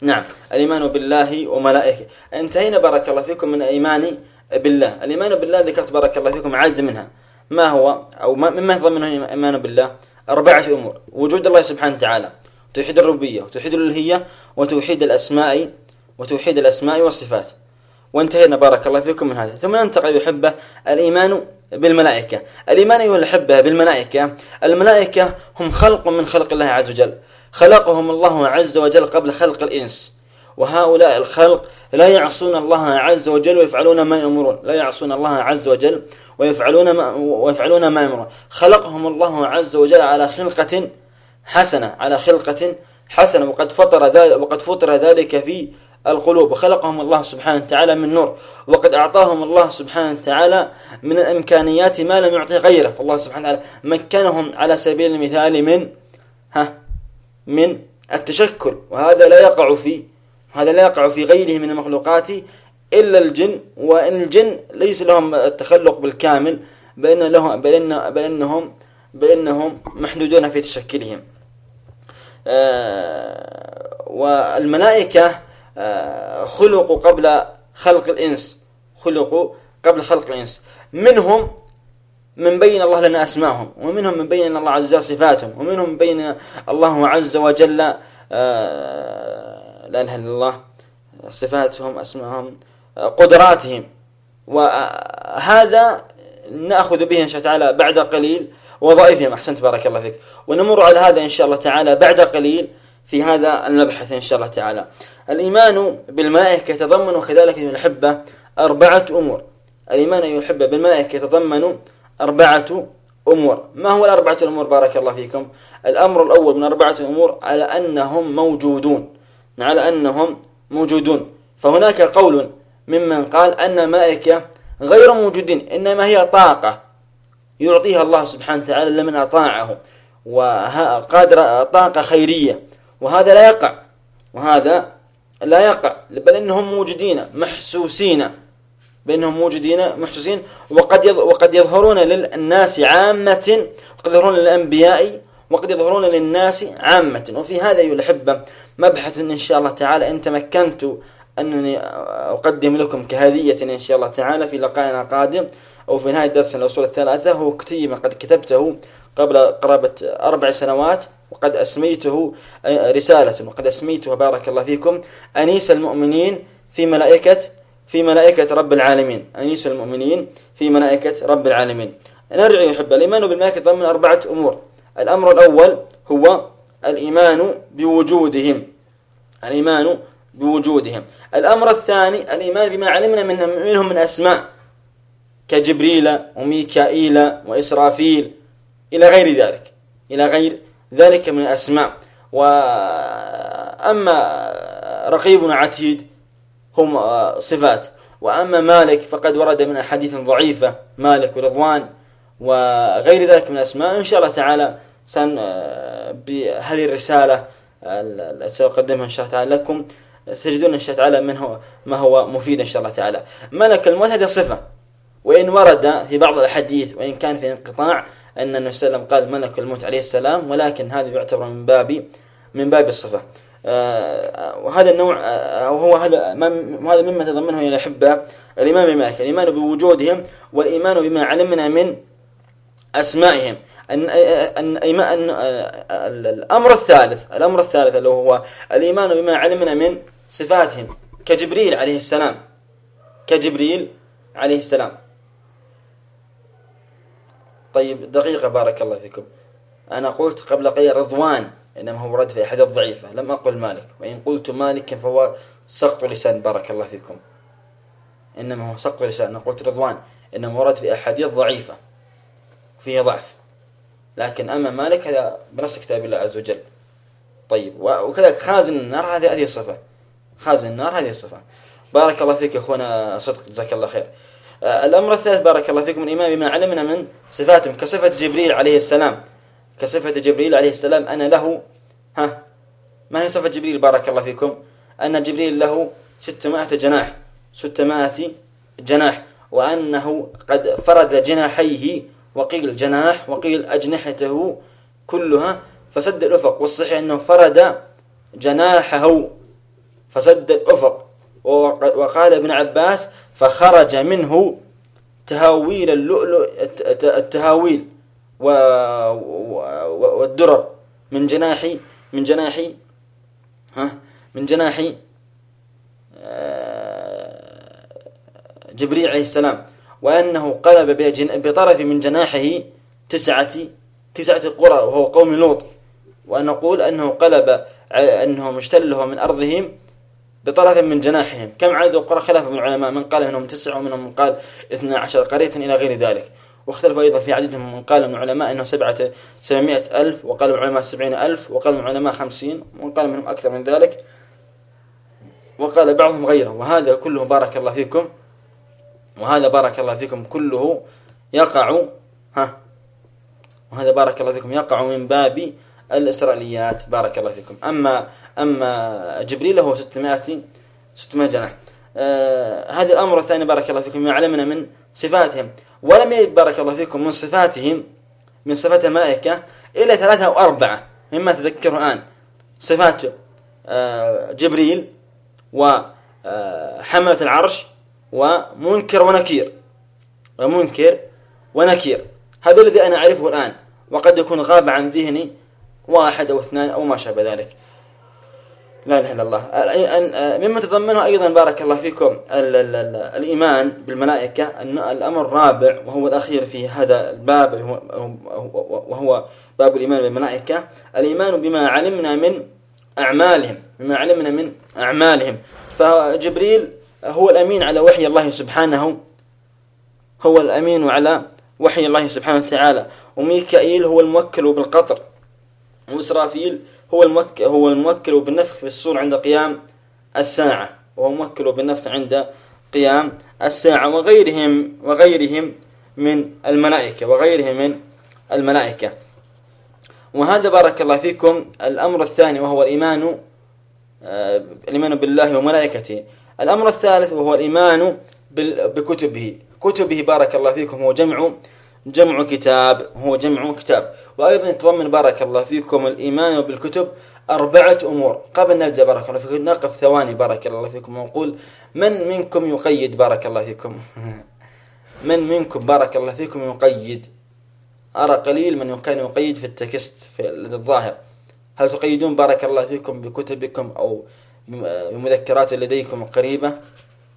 نعم الإيمان بالله وملائكته انتهينا بارك الله فيكم من الإيمان بالله. الإيمان بالله ذكرت بارك الله فيكم عدد منها. ما هو؟ أو مما يتضمنه الإيمان بالله؟ أربعة أمور. وجود الله سبحانه وتعالى توحيد الربوبية وتوحيد الألوهية وتوحيد الأسماء وتوحيد الأسماء والصفات. وانتهينا بارك الله فيكم من هذا. ثم ننتقل يحبه الإيمان بالملائكة. الإيمان أيها الأحبة بالملائكة. الملائكة هم خلق من خلق الله عز وجل. خلقهم الله عز وجل قبل خلق الإنس. وهؤلاء الخلق لا يعصون الله عز وجل ويفعلون ما يأمرون. لا يعصون الله عز وجل ويفعلون ما ويفعلون ما يأمرون. خلقهم الله عز وجل على خلقة حسنة على خلقة حسنة. وقد فطر ذلك وقد فطر ذلك في القلوب. وخلقهم الله سبحانه وتعالى من نور. وقد أعطاهم الله سبحانه وتعالى من الإمكانيات ما لم يعطي غيره. فالله سبحانه وتعالى مكنهم على سبيل المثال من ها؟ من التشكل وهذا لا يقع في هذا لا يقع في غيره من المخلوقات إلا الجن وإن الجن ليس لهم التخلق بالكامل بأن لهم بأن بأنهم بأنهم محدودون في تشكلهم. آه والملائكة آه خلقوا قبل خلق الإنس خلقوا قبل خلق الإنس. منهم من بين الله لنا أسماءهم ومنهم من بين الله عز وجل صفاتهم ومنهم من بين الله عز وجل آه، لا إله إلا الله صفاتهم أسماءهم قدراتهم. وهذا نأخذ به إن شاء الله تعالى بعد قليل وظائفهم أحسنت بارك الله فيك. ونمر على هذا إن شاء الله تعالى بعد قليل في هذا المبحث إن شاء الله تعالى. الإيمان بالملائكة يتضمن كذلك الأحبة أربعة أمور. الإيمان أيها الأحبة بالملائكة يتضمن أربعة أمور. ما هو الأربعة الأمور؟ بارك الله فيكم. الأمر الأول من أربعة أمور على أنهم موجودون. على أنهم موجودون. فهناك قول ممن قال أن الملائكة غير موجودين إنما هي طاقة يعطيها الله سبحانه وتعالى لمن أطاعه وقادر طاقة خيرية. وهذا لا يقع. وهذا لا يقع. بل إنهم موجودين محسوسين. بأنهم موجودين محسوسين وقد وقد يظهرون للناس عامة وقد يظهرون للأنبياء وقد يظهرون للناس عامة. وفي هذا أيها الأحبة مبحث إن شاء الله تعالى. إن تمكنت أنني أقدم لكم كهدية إن شاء الله تعالى في لقائنا قادم أو في نهاية درس الأصول الثلاثة. هو كتيب قد كتبته قبل قرابة أربع سنوات وقد أسميته رسالة. وقد أسميته بارك الله فيكم. أنيس المؤمنين في ملائكة في ملائكة رب العالمين. أنيس المؤمنين في ملائكة رب العالمين. نرجع يحب الإيمان بالملائكة ضمن أربعة أمور. الأمر الأول هو الإيمان بوجودهم. الإيمان بوجودهم. الأمر الثاني الإيمان بما علمنا منهم من أسماء كجبريل وميكائيل وإسرافيل إلى غير ذلك. إلى غير ذلك من الأسماء. وأما رقيب عتيد هم آه، صفات. وأما مالك فقد ورد من أحاديث ضعيفة مالك ورضوان وغير ذلك من الأسماء. إن شاء الله تعالى سن آه، بهذه الرسالة التي سأقدمها إن شاء الله تعالى لكم. تجدون إن شاء الله تعالى منه ما هو مفيد إن شاء الله تعالى. ملك الموت هذه صفة. وإن ورد في بعض الأحاديث وإن كان في انقطاع أن النبي صلى الله عليه وسلم قال ملك الموت عليه السلام ولكن هذا يعتبر من باب من باب الصفة. وهذا النوع أو هو هذا هذا مما تضمنه يا الأحبة الإيمان بالملائكة الإيمان بوجودهم والإيمان بما علمنا من أسمائهم. أن أن أن الأمر الثالث الأمر الثالث اللي هو الإيمان بما علمنا من صفاتهم كجبريل عليه السلام. كجبريل عليه السلام. طيب دقيقة بارك الله فيكم. أنا قلت قبل قليل رضوان. إنما هو رد في أحد الضعيفة. لم أقل مالك. وإن قلت مالك فهو سقط لسان. بارك الله فيكم. إنما هو سقط لسان. أنا قلت رضوان. إنما ورد في أحاديث ضعيفة فيه ضعف. لكن أما مالك هذا بنص كتاب الله عز وجل. طيب. وكذلك خازن النار. هذه هذه الصفة. خازن النار. هذه الصفة. بارك الله فيك يا أخونا. صدق. جزاك الله خير. آه، الأمر الثالث. بارك الله فيكم. الإمام بما علمنا من صفاتهم. كصفة جبريل عليه السلام. كصفة جبريل عليه السلام أنا له ها ما هي صفة جبريل؟ بارك الله فيكم. أن جبريل له ستمائة جناح ستمائة جناح وأنه قد فرد جناحيه وقيل جناح وقيل أجنحته كلها فسد الأفق. والصحيح أنه فرد جناحه فسد الأفق. وقال ابن عباس فخرج منه تهاويل اللؤلؤ التهاويل. والدرر. من جناحي من جناحي ها؟ من جناحي آه، جبريل عليه السلام. وأنه قلب بطرف من جناحه تسعة تسعة قرى وهو قوم لوط. وأن نقول أنه قلب أنه مشتله من أرضهم بطرف من جناحهم. كم عدد القرى خلاف العلماء؟ من قال منهم تسعة ومنهم من قال اثنا عشر. قرية إلى غير ذلك. واختلفوا أيضا في عددهم من قال من العلماء أنه سبعة سبعمائة ألف وقال من العلماء سبعين ألف وقال من العلماء خمسين وقال منهم أكثر من ذلك. وقال بعضهم غيره. وهذا كله بارك الله فيكم. وهذا بارك الله فيكم كله يقع ها وهذا بارك الله فيكم يقع من باب الإسرائيليات. بارك الله فيكم. أما أما جبريل له 600 600 جناح. آه هذا الأمر الثاني بارك الله فيكم يعلمنا من صفاتهم. ولم يجد بارك الله فيكم من صفاتهم من صفات الملائكة إلا ثلاثة أو أربعة مما تذكر الآن. صفات آه جبريل وحملة العرش ومنكر ونكير. ومنكر ونكير. هذا الذي أنا أعرفه الآن وقد يكون غاب عن ذهني واحد أو اثنان أو ما شابه ذلك. لا إله إلا الله. مما تضمنه أيضا بارك الله فيكم الإيمان بالملائكة الأمر الرابع وهو الأخير في هذا الباب وهو باب الإيمان بالملائكة. الإيمان بما علمنا من أعمالهم بما علمنا من أعمالهم. فجبريل هو الأمين على وحي الله سبحانه. هو الأمين على وحي الله سبحانه وتعالى. وميكائيل هو الموكل بالقطر. وإسرافيل هو الموكل هو الموكل بالنفخ في الصور عند قيام الساعة. وهو موكل بالنفخ عند قيام الساعة. وغيرهم وغيرهم من الملائكة وغيرهم من الملائكة. وهذا بارك الله فيكم. الأمر الثاني وهو الإيمان آه، الإيمان بالله وملائكته. الأمر الثالث وهو الإيمان بكتبه. كتبه بارك الله فيكم. هو جمع جمع كتاب هو جمع كتاب. وأيضا يتضمن بارك الله فيكم الإيمان بالكتب أربعة أمور. قبل نبدأ بارك الله فيكم نقف ثواني بارك الله فيكم ونقول من منكم يقيد بارك الله فيكم؟ من منكم بارك الله فيكم يقيد؟ أرى قليل من كان يقيد في التكست في الظاهر. هل تقيدون بارك الله فيكم بكتبكم أو بمذكرات لديكم قريبة؟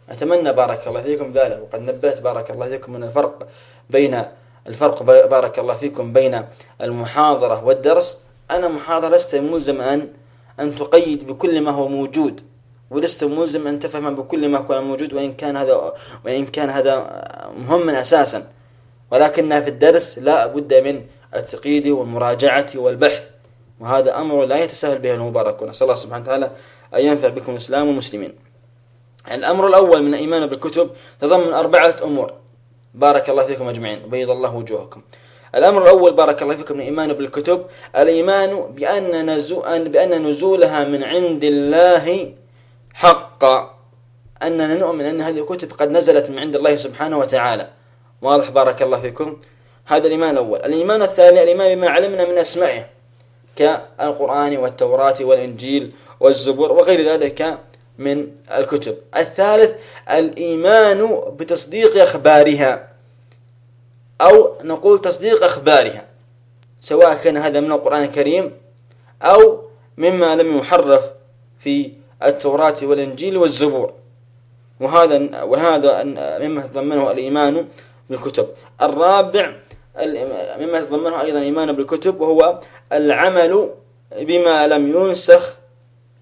أتمنى بارك الله فيكم ذلك. وقد نبهت بارك الله فيكم من الفرق بين الفرق بارك الله فيكم بين المحاضرة والدرس. أنا محاضرة لست ملزم أن أن تقيد بكل ما هو موجود ولست ملزم أن تفهم بكل ما هو موجود وإن كان هذا وإن كان هذا مهما أساسا. ولكنها في الدرس لا بد من التقييد والمراجعة والبحث وهذا أمر لا يتساهل به المبارك. نسأل الله سبحانه وتعالى أن ينفع بكم الإسلام والمسلمين. الأمر الأول من الإيمان بالكتب تضمن أربعة أمور. بارك الله فيكم أجمعين. وبيض الله وجوهكم. الأمر الأول بارك الله فيكم الإيمان بالكتب. الإيمان بأن, نزو بأن نزولها من عند الله حقا أننا نؤمن أن هذه الكتب قد نزلت من عند الله سبحانه وتعالى. واضح؟ بارك الله فيكم. هذا الإيمان الأول. الإيمان الثاني الإيمان بما علمنا من أسمائه كالقرآن والتوراة والإنجيل والزبور وغير ذلك. من الكتب. الثالث الإيمان بتصديق أخبارها أو نقول تصديق أخبارها سواء كان هذا من القرآن الكريم أو مما لم يحرف في التوراة والإنجيل والزبور. وهذا وهذا مما تضمنه الإيمان بالكتب. الرابع مما يتضمنه أيضا الإيمان بالكتب وهو العمل بما لم ينسخ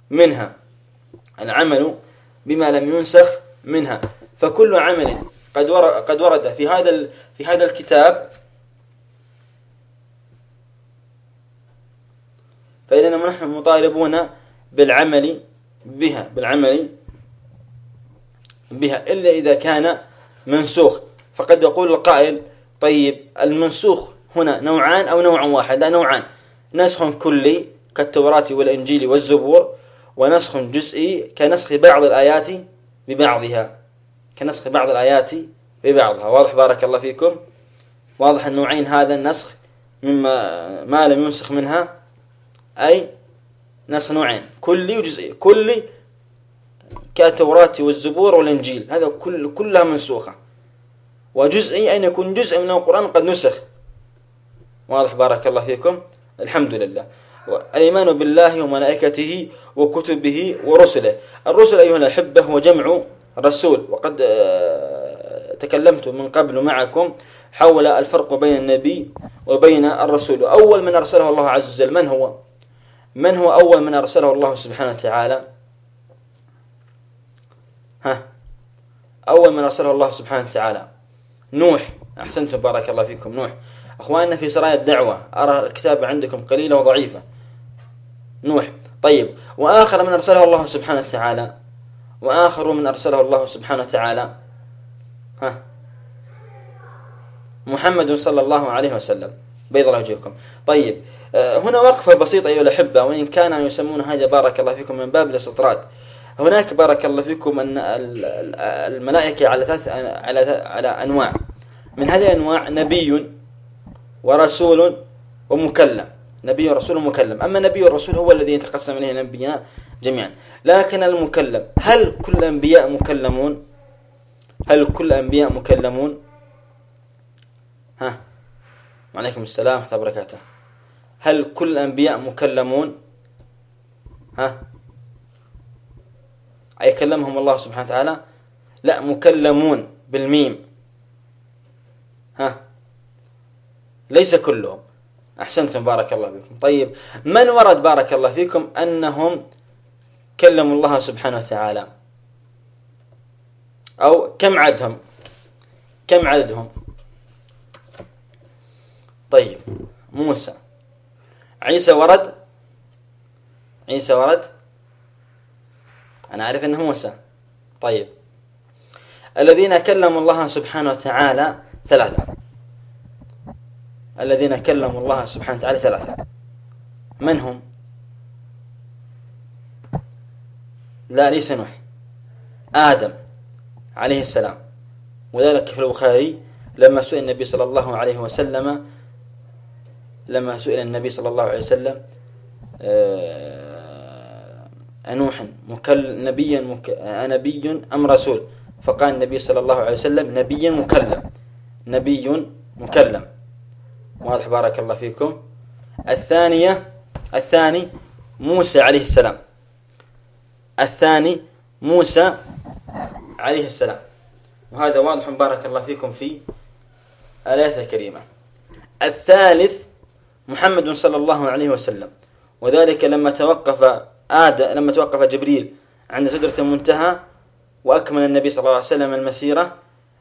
منها. العمل بما لم ينسخ منها. فكل عمل قد قد ورد في هذا في هذا الكتاب. فإننا نحن مطالبون بالعمل بها بالعمل بها إلا إذا كان منسوخ. فقد يقول القائل طيب المنسوخ هنا نوعان أو نوع واحد؟ لا نوعان. نسخ كلي كالتوراة والإنجيل والزبور. ونسخ جزئي كنسخ بعض الآيات ببعضها. كنسخ بعض الآيات ببعضها. واضح بارك الله فيكم. واضح النوعين هذا النسخ مما ما لم ينسخ منها. أي نسخ نوعين. كلي وجزئي. كلي كالتوراة والزبور والإنجيل. هذا كل كلها منسوخة. وجزئي أن يكون جزء من القرآن قد نسخ. واضح بارك الله فيكم. الحمد لله. الإيمان بالله وملائكته وكتبه ورسله. الرسل أيها الأحبة هو جمع رسول. وقد آه، تكلمت من قبل معكم حول الفرق بين النبي وبين الرسول. أول من أرسله الله عز وجل من هو؟ من هو أول من أرسله الله سبحانه وتعالى؟ ها؟ أول من أرسله الله سبحانه وتعالى. نوح. أحسنتم بارك الله فيكم نوح. أخواننا في سرايا الدعوة أرى الكتابة عندكم قليلة وضعيفة نوح. طيب وآخر من أرسله الله سبحانه وتعالى. وآخر من أرسله الله سبحانه وتعالى. ها. محمد صلى الله عليه وسلم. بيض الله وجهكم. طيب آه، هنا وقفة بسيطة أيها الأحبة وإن كان يسمون هذا بارك الله فيكم من باب الاستطراد. هناك بارك الله فيكم أن الملائكة على ثلاث على على أنواع. من هذه الأنواع نبي ورسول ومكلم. نبي ورسول ومكلم أما النبي والرسول هو الذي يتقسم إليه الأنبياء جميعا. لكن المكلم هل كل الأنبياء مكلمون؟ هل كل الأنبياء مكلمون؟ ها؟ وعليكم السلام ورحمة وبركاته. هل كل الأنبياء مكلمون؟ ها؟ أي كلمهم الله سبحانه وتعالى؟ لا مكلمون بالميم. ها؟ ليس كلهم. أحسنتم بارك الله فيكم. طيب من ورد بارك الله فيكم أنهم كلموا الله سبحانه وتعالى؟ أو كم عددهم؟ كم عددهم؟ طيب موسى. عيسى ورد؟ عيسى ورد؟ أنا أعرف أنه موسى. طيب الذين كلموا الله سبحانه وتعالى ثلاثة. الذين كلموا الله سبحانه وتعالى ثلاثة. من هم؟ لا ليس نوح. آدم عليه السلام. وذلك في البخاري لما سئل النبي صلى الله عليه وسلم لما سئل النبي صلى الله عليه وسلم آه، أنوح مكل نبيا مك... أنبي أم رسول؟ فقال النبي صلى الله عليه وسلم نبي مكلم. نبي مكلم. واضح بارك الله فيكم. الثانية الثاني موسى عليه السلام. الثاني موسى عليه السلام. وهذا واضح بارك الله فيكم في الآية الكريمة. الثالث محمد صلى الله عليه وسلم. وذلك لما توقف آدم لما توقف جبريل عند سدرة المنتهى وأكمل النبي صلى الله عليه وسلم المسيرة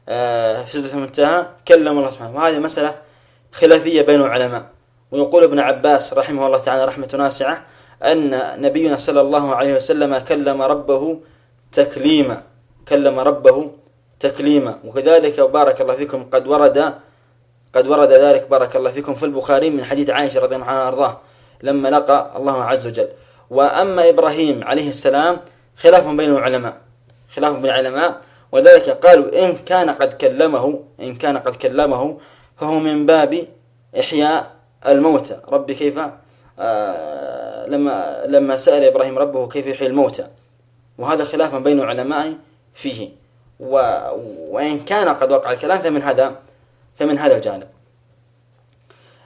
آه، في سدرة المنتهى كلم الله سبحانه وهذه مسألة خلافية بين العلماء. ويقول ابن عباس رحمه الله تعالى رحمة واسعة أن نبينا صلى الله عليه وسلم كلم ربه تكليما. كلم ربه تكليما. وكذلك بارك الله فيكم. قد ورد قد ورد ذلك بارك الله فيكم في البخاري من حديث عائشة رضي الله عنها أرضاه لما لقى الله عز وجل. وأما إبراهيم عليه السلام خلاف بين العلماء. خلاف بين العلماء. وذلك قالوا إن كان قد كلمه إن كان قد كلمه فهو من باب إحياء الموتى. ربي كيف؟ آه لما لما سأل إبراهيم ربه كيف يحيي الموتى. وهذا خلاف بين العلماء فيه. و وإن كان قد وقع الكلام فمن هذا فمن هذا الجانب.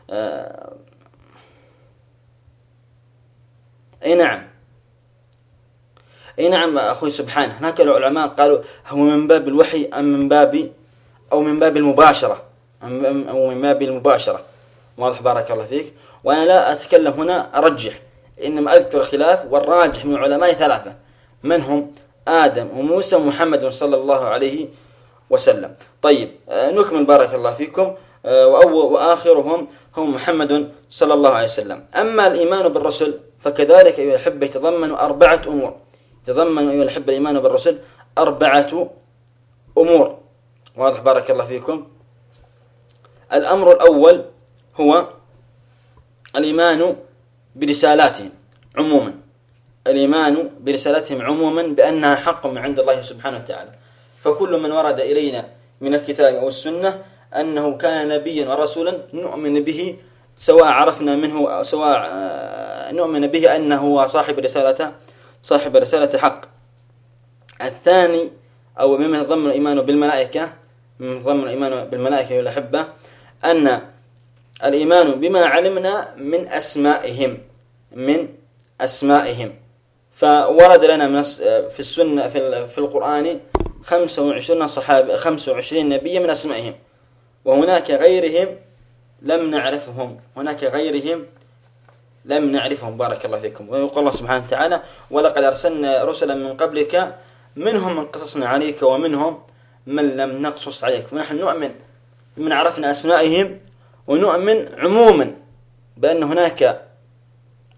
آه، إي نعم. إي نعم أخوي سبحانه. هناك العلماء قالوا هو من باب الوحي أم من باب أو من باب المباشرة. باب المباشره واضح بارك الله فيك. وأنا لا أتكلم هنا أرجح إنما أذكر خلاف والراجح من العلماء ثلاثة. من هم؟ آدم وموسى ومحمد صلى الله عليه وسلم. طيب آه، نكمل بارك الله فيكم. آه، وآخرهم هو محمد صلى الله عليه وسلم. أما الإيمان بالرسل فكذلك أيها الأحبة يتضمن أربعة أمور. يتضمن أيها الأحبة الإيمان بالرسل أربعة أمور. واضح بارك الله فيكم. الأمر الأول هو الإيمان برسالاتهم عموما. الإيمان برسالتهم عموما بأنها حق من عند الله سبحانه وتعالى. فكل من ورد إلينا من الكتاب أو السنة أنه كان نبيا ورسولا نؤمن به سواء عرفنا منه أو سواء آه، نؤمن به أنه صاحب رسالة صاحب رسالة حق. الثاني أو مما ضمن الإيمان بالملائكة من ضمن الإيمان بالملائكة والأحبة أن الإيمان بما علمنا من أسمائهم من أسمائهم. فورد لنا في السنة في القرآن 25 صحابة 25 نبيا من أسمائهم. وهناك غيرهم لم نعرفهم هناك غيرهم لم نعرفهم. بارك الله فيكم. ويقول الله سبحانه وتعالى ولقد أرسلنا رسلا من قبلك منهم من قصصنا عليك ومنهم من لم نقصص عليك. ونحن نؤمن من عرفنا أسمائهم ونؤمن عموما بأن هناك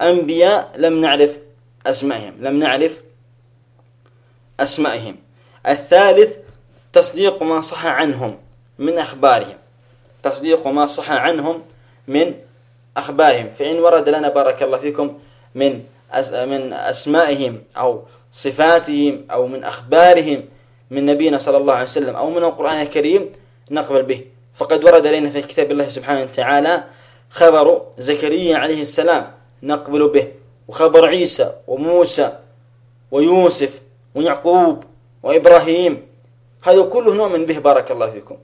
أنبياء لم نعرف أسمائهم لم نعرف أسمائهم. الثالث تصديق ما صح عنهم من أخبارهم. تصديق ما صح عنهم من أخبارهم. فإن ورد لنا بارك الله فيكم من من أسمائهم أو صفاتهم أو من أخبارهم من نبينا صلى الله عليه وسلم أو من القرآن الكريم نقبل به. فقد ورد علينا في كتاب الله سبحانه وتعالى خبر زكريا عليه السلام نقبل به وخبر عيسى وموسى ويوسف ويعقوب وإبراهيم. هذا كله نؤمن به بارك الله فيكم.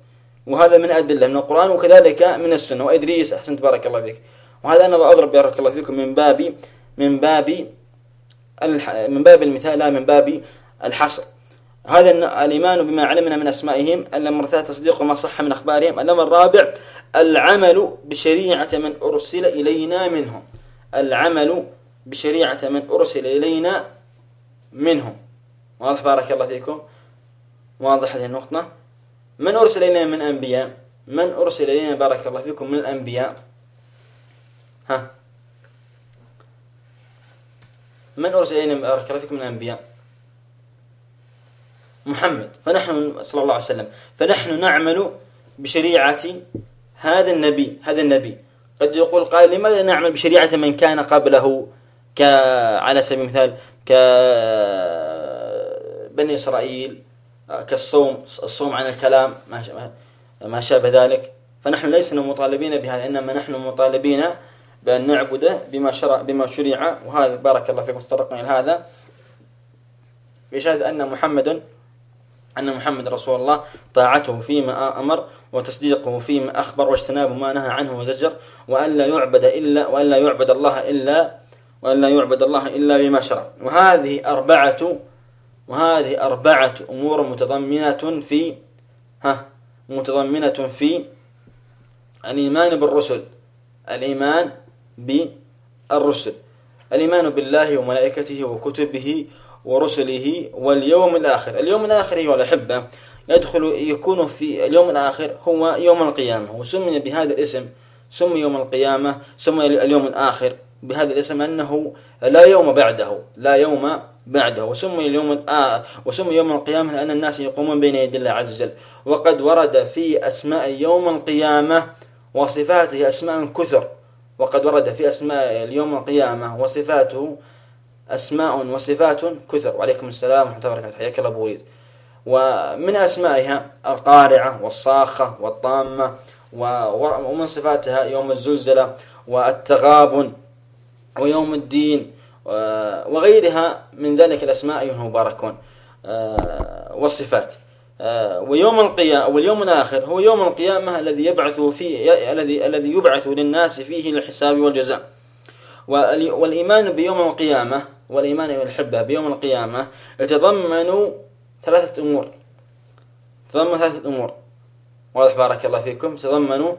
وهذا من أدلة من القرآن وكذلك من السنة. وإدريس أحسنت بارك الله فيك. وهذا أنا أضرب بارك الله فيكم من باب من باب من باب المثال لا من باب الحصر. هذا الإيمان بما علمنا من أسمائهم الأمر الثالث تصديق ما صح من أخبارهم الأمر الرابع العمل بشريعة من أرسل إلينا منهم. العمل بشريعة من أرسل إلينا منهم. واضح بارك الله فيكم؟ واضح هذه النقطة. من أرسل إلينا من أنبياء؟ من أرسل إلينا بارك الله فيكم من الأنبياء؟ ها. من أرسل إلينا بارك الله فيكم من الأنبياء؟ محمد. فنحن صلى الله عليه وسلم. فنحن نعمل بشريعة هذا النبي هذا النبي. قد يقول قائل لماذا نعمل بشريعة من كان قبله ك على سبيل المثال ك بني إسرائيل كالصوم الصوم عن الكلام ما شابه ذلك. فنحن لسنا مطالبين بهذا إنما نحن مطالبين بأن نعبد بما شرع بما شرع. وهذا بارك الله فيكم استرقنا إلى هذا. بشهادة أن محمدا أن محمد رسول الله طاعته فيما أمر وتصديقه فيما أخبر واجتناب ما نهى عنه وزجر وأن لا يعبد إلا وأن لا يعبد الله إلا وأن لا يعبد الله إلا بما شرع. وهذه أربعة وهذه أربعة أمور متضمنة في ها متضمنة في الإيمان بالرسل الإيمان بالرسل الإيمان بالله وملائكته وكتبه ورسله واليوم الآخر. اليوم الآخر أيها الأحبة يدخل يكون في اليوم الآخر هو يوم القيامة. وسمي بهذا الاسم سمي يوم القيامة سمي اليوم الآخر بهذا الاسم أنه لا يوم بعده لا يوم بعده. وسمي اليوم وسمي يوم القيامة لأن الناس يقومون بين يدي الله عز وجل. وقد ورد في أسماء يوم القيامة وصفاته أسماء كثر. وقد ورد في أسماء اليوم القيامة وصفاته أسماء وصفات كثر. وعليكم السلام ورحمة الله وبركاته. حياك الله أبو وليد. ومن أسمائها القارعة والصاخة والطامة ومن صفاتها يوم الزلزلة والتغابن ويوم الدين وغيرها من ذلك الأسماء أيها المباركون. والصفات. ويوم القيامة واليوم الآخر هو يوم القيامة الذي يبعث فيه الذي الذي يبعث للناس فيه للحساب والجزاء. والإيمان بيوم القيامة والإيمان والحبة بيوم القيامة يتضمن ثلاثة أمور. تضمن ثلاثة أمور. واضح بارك الله فيكم. تضمنوا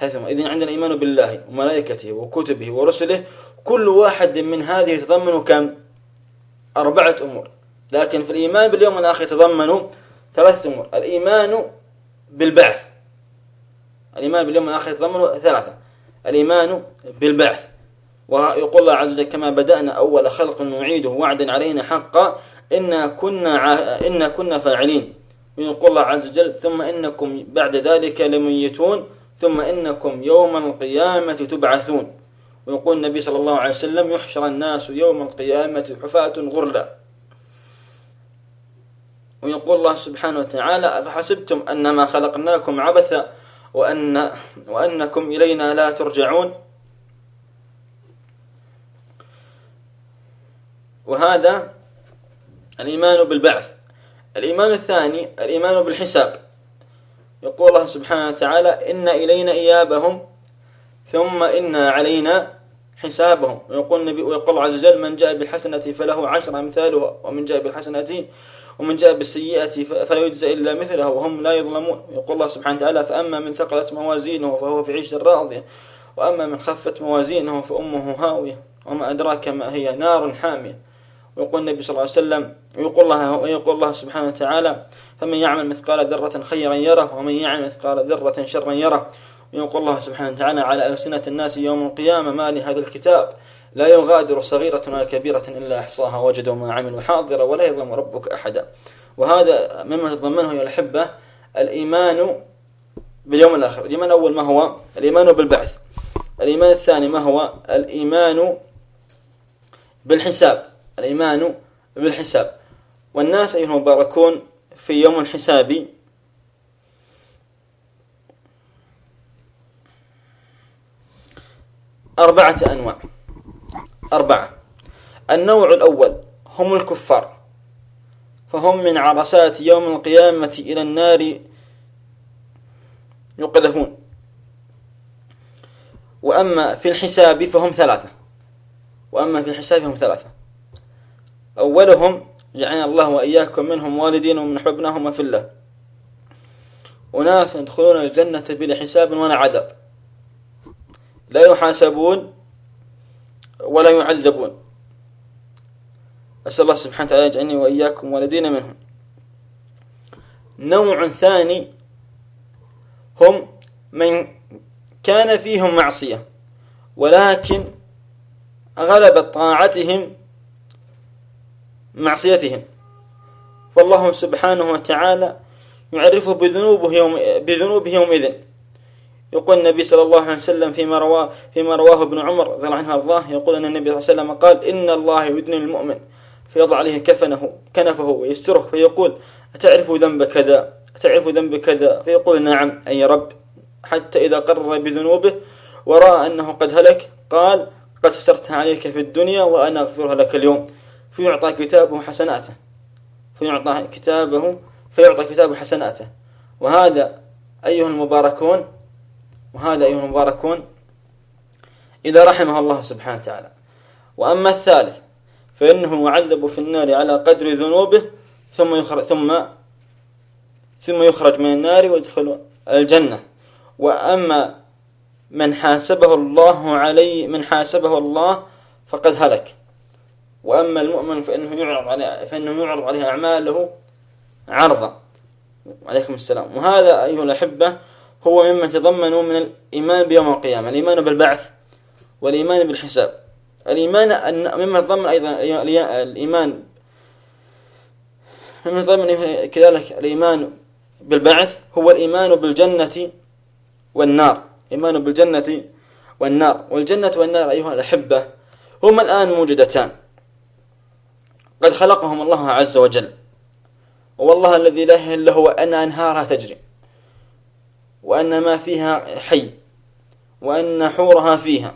ثلاثة أمور. إذن عندنا الإيمان بالله وملائكته وكتبه ورسله. كل واحد من هذه يتضمن كم؟ أربعة أمور. لكن في الإيمان باليوم الآخر يتضمن ثلاثة أمور. الإيمان بالبعث. الإيمان باليوم الآخر يتضمن ثلاثة. الإيمان بالبعث. ويقول الله عز وجل كما بدأنا أول خلق نعيده وعدا علينا حقا إنا كنا إنا كنا فاعلين. ويقول الله عز وجل ثم إنكم بعد ذلك لميتون ثم إنكم يوم القيامة تبعثون. ويقول النبي صلى الله عليه وسلم يحشر الناس يوم القيامة حفاة غرلا. ويقول الله سبحانه وتعالى أفحسبتم أنما خلقناكم عبثا وأن وأنكم إلينا لا ترجعون. وهذا الإيمان بالبعث. الإيمان الثاني الإيمان بالحساب. يقول الله سبحانه وتعالى إن إلينا إيابهم ثم إن علينا حسابهم. ويقول النبي ويقول عز وجل من جاء بالحسنة فله عشر أمثالها ومن جاء بالحسنة ومن جاء بالسيئة فلا يجزى إلا مثلها وهم لا يظلمون. يقول الله سبحانه وتعالى فأما من ثقلت موازينه فهو في عيشة راضية وأما من خفت موازينه فأمه هاوية وما أدراك ما هي نار حامية. ويقول النبي صلى الله عليه وسلم ويقول الله ويقول الله سبحانه وتعالى فمن يعمل مثقال ذرة خيرا يره ومن يعمل مثقال ذرة شرا يره. ويقول الله سبحانه وتعالى على ألسنة الناس يوم القيامة ما لهذا الكتاب لا يغادر صغيرة ولا كبيرة إلا أحصاها وجدوا ما عملوا حاضرا ولا يظلم ربك أحدا. وهذا مما تضمنه يا الأحبة الإيمان باليوم الآخر. الإيمان الأول ما هو؟ الإيمان بالبعث. الإيمان الثاني ما هو؟ الإيمان بالحساب. الإيمان بالحساب. والناس أيها المباركون في يوم الحساب. أربعة أنواع. أربعة. النوع الأول هم الكفار. فهم من عرسات يوم القيامة إلى النار يقذفون. وأما في الحساب فهم ثلاثة. وأما في الحساب فهم ثلاثة. أولهم جعلنا الله وإياكم منهم والدين ومن أحببناهم في الله وناس يدخلون الجنة بلا حساب ولا عذاب. لا يحاسبون ولا يعذبون. أسأل الله سبحانه وتعالى يجعلني وإياكم والدين منهم. نوع ثاني هم من كان فيهم معصية ولكن غلبت طاعتهم معصيتهم. فالله سبحانه وتعالى يعرفه بذنوبه يوم بذنوبه يومئذ. يقول النبي صلى الله عليه وسلم فيما رواه فيما رواه ابن عمر رضي الله عنه وأرضاه يقول أن النبي صلى الله عليه وسلم قال إن الله يدني المؤمن فيضع عليه كفنه كنفه ويستره فيقول أتعرف ذنب كذا؟ أتعرف ذنب كذا؟ فيقول نعم أي رب. حتى إذا قرر بذنوبه ورأى أنه قد هلك قال قد سترتها عليك في الدنيا وأنا أغفرها لك اليوم. فيعطى كتابه حسناته. فيعطى كتابه فيعطى كتابه حسناته. وهذا أيها المباركون وهذا أيها المباركون إذا رحمه الله سبحانه وتعالى. وأما الثالث فإنه يعذب في النار على قدر ذنوبه ثم يخرج ثم ثم يخرج من النار ويدخل الجنة. وأما من حاسبه الله عليه من حاسبه الله فقد هلك. وأما المؤمن فإنه يعرض عليه فإنه يعرض عليه أعماله عرضا. عليكم السلام. وهذا أيها الأحبة هو مما تضمنوا من الإيمان بيوم القيامة. الإيمان بالبعث والإيمان بالحساب. الإيمان أن مما تضمن أيضا الإيمان مما تضمن كذلك الإيمان بالبعث هو الإيمان بالجنة والنار. إيمان بالجنة والنار. والجنة والنار أيها الأحبة هما الآن موجودتان. قد خلقهم الله عز وجل. والله الذي لا إلا هو أن أنهارها تجري وأن ما فيها حي وأن حورها فيها.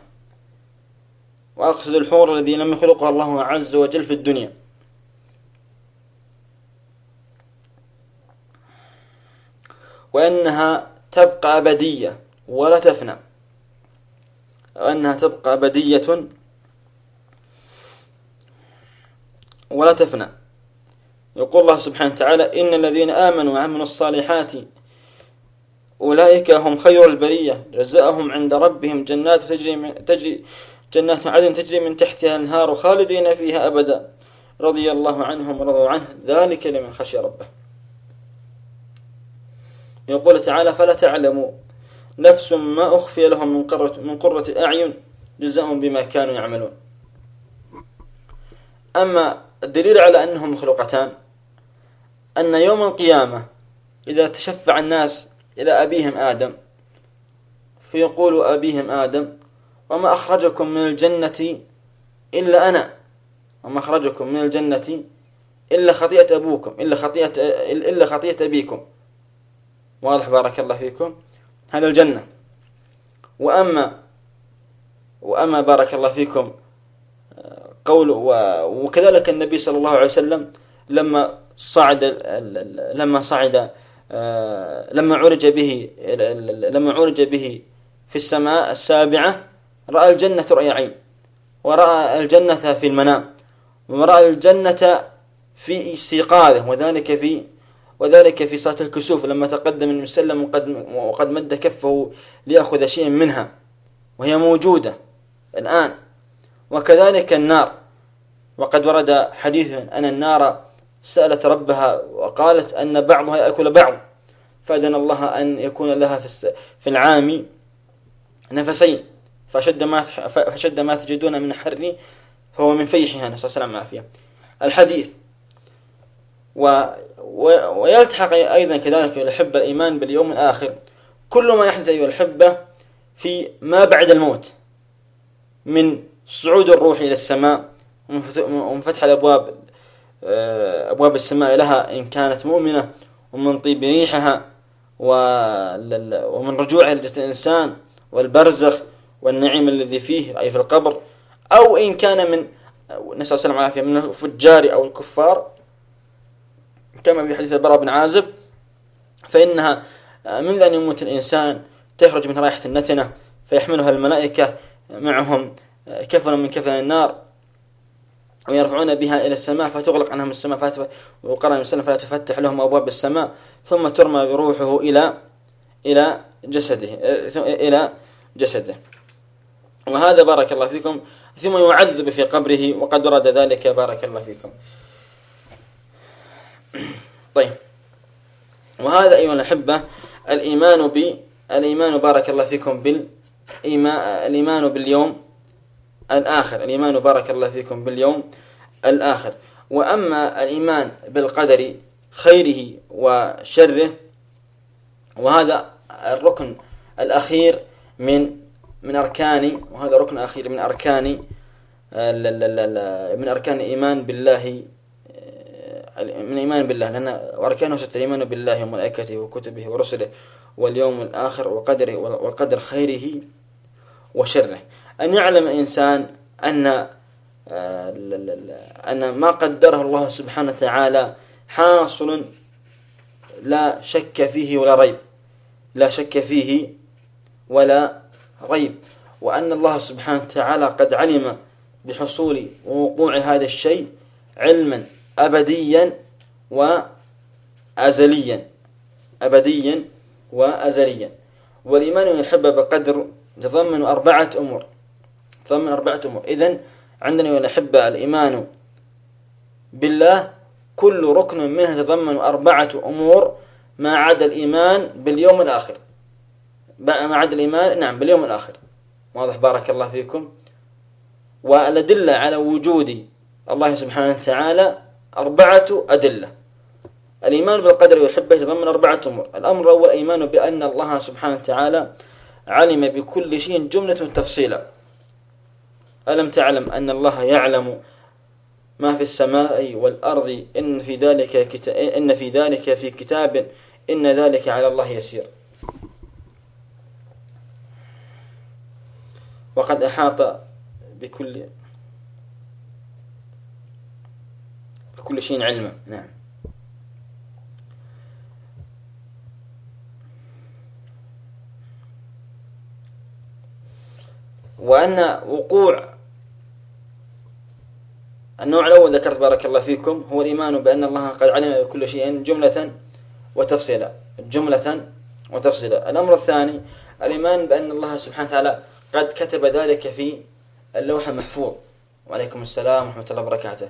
وأقصد الحور الذي لم يخلقها الله عز وجل في الدنيا. وأنها تبقى أبدية ولا تفنى. وأنها تبقى أبدية ولا تفنى. يقول الله سبحانه وتعالى إن الذين آمنوا وعملوا الصالحات أولئك هم خير البرية. جزاءهم عند ربهم جنات تجري من تجري جنات عدن تجري من تحتها الأنهار خالدين فيها أبدا. رضي الله عنهم ورضوا عنه. ذلك لمن خشي ربه. يقول تعالى فلا تعلم نفس ما أخفي لهم من قرة, من قرة أعين جزاء بما كانوا يعملون. أما الدليل على أنهم مخلوقتان. أن يوم القيامة إذا تشفع الناس إلى أبيهم آدم فيقول أبيهم آدم وما أخرجكم من الجنة إلا أنا وما أخرجكم من الجنة إلا خطيئة أبوكم إلا خطيئة إلا خطيئة أبيكم. واضح بارك الله فيكم. هذا الجنة. وأما وأما بارك الله فيكم قول وكذلك النبي صلى الله عليه وسلم لما صعد لما صعد لما عرج به لما عرج به في السماء السابعة رأى الجنة رؤيا عين ورأى الجنة في المنام ورأى الجنة في استيقاظه وذلك في وذلك في صلاة الكسوف لما تقدم المسلم وقد, وقد مد كفه ليأخذ شيئا منها وهي موجودة الآن. وكذلك النار. وقد ورد حديث أن النار سألت ربها وقالت أن بعضها يأكل بعض فأذن الله أن يكون لها في العام نفسين. فشد ما فشد ما تجدون من حر فهو من فيحها نسأل الله العافية الحديث. و ويلتحق أيضا كذلك الأحبة الإيمان باليوم الآخر. كل ما يحدث أيها الأحبة في ما بعد الموت من صعود الروح إلى السماء ومن فتح الأبواب آه، أبواب السماء لها إن كانت مؤمنة ومن طيب ريحها ومن رجوعها لجسد الإنسان والبرزخ والنعيم الذي فيه أي في القبر أو إن كان من نسأل الله العافية من الفجار أو الكفار. كما في حديث البراء بن عازب فإنها منذ أن يموت الإنسان تخرج من رائحة النتنة فيحملها الملائكة معهم كفن من كفن النار ويرفعون بها إلى السماء فتغلق عنهم السماء وقرأ الإنسان فلا تفتح لهم أبواب السماء ثم ترمى بروحه إلى إلى جسده إلى جسده. وهذا بارك الله فيكم ثم يعذب في قبره وقد ورد ذلك بارك الله فيكم. طيب. وهذا أيها الأحبة الإيمان ب الإيمان بارك الله فيكم بالإيمان الإيمان باليوم الآخر. الإيمان بارك الله فيكم باليوم الآخر. وأما الإيمان بالقدر خيره وشره وهذا الركن الأخير من من أركان وهذا ركن أخير من أركان من أركان الإيمان بالله من الإيمان بالله. لأن أركانه ستة الإيمان بالله وملائكته وكتبه ورسله واليوم الآخر وقدره والقدر خيره وشره. أن يعلم الإنسان أن أن ما قدره الله سبحانه وتعالى حاصل لا شك فيه ولا ريب. لا شك فيه ولا ريب. وأن الله سبحانه وتعالى قد علم بحصول ووقوع هذا الشيء علما أبديا وأزليا. أبديا وأزليا. والإيمان والحب بقدر يتضمن أربعة أمور. يتضمن أربعة أمور. إذن عندنا والأحبة الإيمان بالله كل ركن منها يتضمن أربعة أمور. ما عدا الإيمان باليوم الآخر. ما عدا الإيمان نعم باليوم الآخر. واضح بارك الله فيكم. والأدلة على وجود الله سبحانه وتعالى أربعة أدلة. الإيمان بالقدر ويحبه يتضمن أربعة أمور. الأمر الأول إيمان بأن الله سبحانه وتعالى علم بكل شيء جملة تفصيلا. ألم تعلم أن الله يعلم ما في السماء والأرض؟ إن في ذلك كتاب إن في ذلك في كتاب إن ذلك على الله يسير. وقد أحاط بكل بكل شيء علما. نعم. وأن وقوع النوع الأول ذكرت بارك الله فيكم هو الإيمان بأن الله قد علم بكل شيء جملة وتفصيلا جملة وتفصيلا. الأمر الثاني الإيمان بأن الله سبحانه وتعالى قد كتب ذلك في اللوح المحفوظ. وعليكم السلام ورحمة الله وبركاته.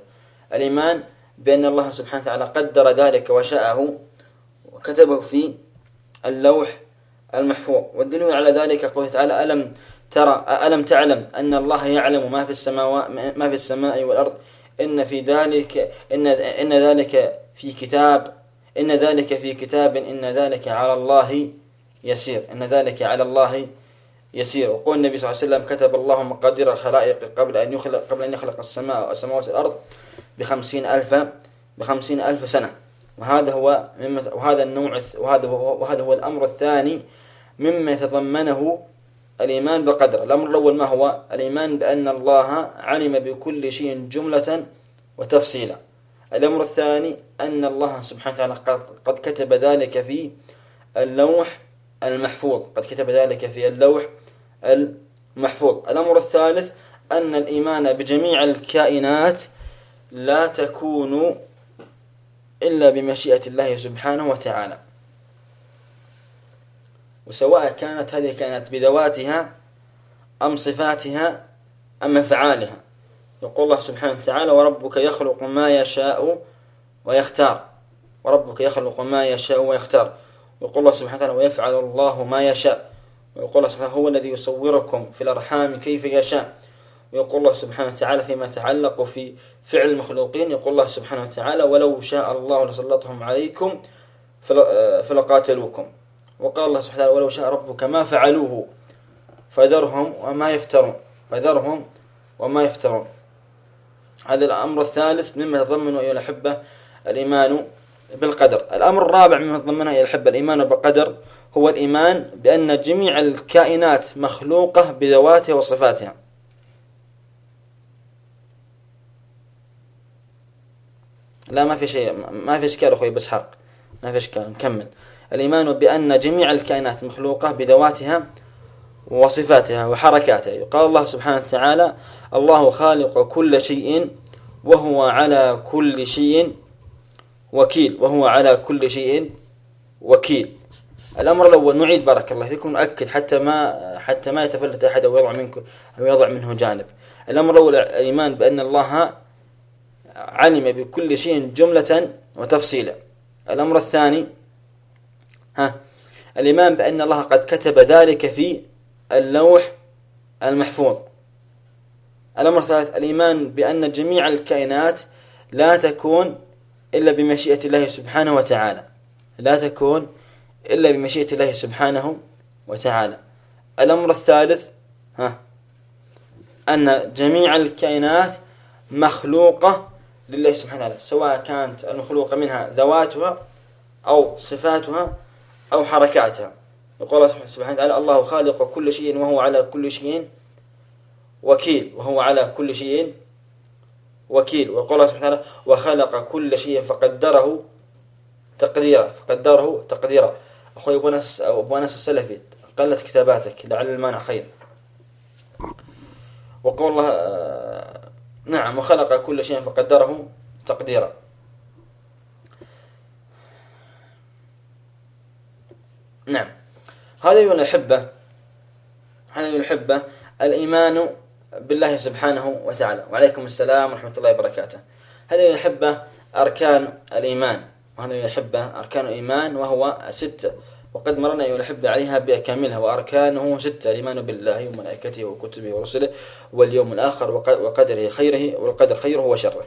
الإيمان بأن الله سبحانه وتعالى قدر ذلك وشاءه وكتبه في اللوح المحفوظ. والدليل على ذلك قوله تعالى ألم ترى ألم تعلم أن الله يعلم ما في السماوات ما في السماء والأرض إن في ذلك إن إن ذلك في كتاب إن ذلك في كتاب إن ذلك على الله يسير. إن ذلك على الله يسير. وقول النبي صلى الله عليه وسلم كتب الله مقادير الخلائق قبل أن يخلق قبل أن يخلق السماء والسماوات والأرض بخمسين ألف بخمسين ألف سنة. وهذا هو مما وهذا النوع وهذا هو وهذا هو الأمر الثاني مما يتضمنه الإيمان بالقدر الأمر الأول ما هو؟ الإيمان بأن الله علم بكل شيء جملة وتفصيلا. الأمر الثاني أن الله سبحانه وتعالى قد كتب ذلك في اللوح المحفوظ. قد كتب ذلك في اللوح المحفوظ. الأمر الثالث أن الإيمان بجميع الكائنات لا تكون إلا بمشيئة الله سبحانه وتعالى. وسواء كانت هذه الكائنات بذواتها أم صفاتها أم أفعالها. يقول الله سبحانه وتعالى وربك يخلق ما يشاء ويختار. وربك يخلق ما يشاء ويختار. يقول الله سبحانه وتعالى ويفعل الله ما يشاء. ويقول الله سبحانه هو الذي يصوركم في الأرحام كيف يشاء. ويقول الله سبحانه وتعالى فيما يتعلق في فعل المخلوقين يقول الله سبحانه وتعالى ولو شاء الله لسلطهم عليكم فلقاتلوكم. وقال الله سبحانه وتعالى ولو شاء ربك ما فعلوه فذرهم وما يفترون فذرهم وما يفترون. هذا الأمر الثالث مما يتضمن أيها الأحبة الإيمان بالقدر. الأمر الرابع مما يتضمنه أيها الأحبة الإيمان بالقدر هو الإيمان بأن جميع الكائنات مخلوقة بذواتها وصفاتها. لا ما في شيء ما في إشكال أخوي بس حق ما في إشكال نكمل. الإيمان بأن جميع الكائنات مخلوقة بذواتها وصفاتها وحركاتها. قال الله سبحانه وتعالى الله خالق كل شيء وهو على كل شيء وكيل وهو على كل شيء وكيل. الأمر الأول نعيد بارك الله فيكم نؤكد حتى ما حتى ما يتفلت أحد أو يضع منكم أو يضع منه جانب. الأمر الأول الإيمان بأن الله علم بكل شيء جملة وتفصيلا. الأمر الثاني ها. الإيمان بأن الله قد كتب ذلك في اللوح المحفوظ. الأمر الثالث الإيمان بأن جميع الكائنات لا تكون إلا بمشيئة الله سبحانه وتعالى. لا تكون إلا بمشيئة الله سبحانه وتعالى. الأمر الثالث ها أن جميع الكائنات مخلوقة لله سبحانه وتعالى سواء كانت المخلوقة منها ذواتها أو صفاتها أو حركاتها. يقول الله سبحانه وتعالى الله خالق كل شيء وهو على كل شيء وكيل. وهو على كل شيء وكيل. ويقول الله سبحانه وتعالى وخلق كل شيء فقدره تقديرا. فقدره تقديرا. أخوي أبو ناس أبو ناس السلفي قلت كتاباتك لعل المانع خير. وقول الله نعم وخلق كل شيء فقدره تقديرا. نعم. هذا أيها الأحبة هذا أيها الأحبة الإيمان بالله سبحانه وتعالى. وعليكم السلام ورحمة الله وبركاته. هذا أيها الأحبة أركان الإيمان. وهذا أيها الأحبة أركان الإيمان وهو ستة وقد مرنا أيها الأحبة عليها بأكاملها وأركانه ستة. الإيمان بالله وملائكته وكتبه ورسله واليوم الآخر وقدره خيره والقدر خيره وشره.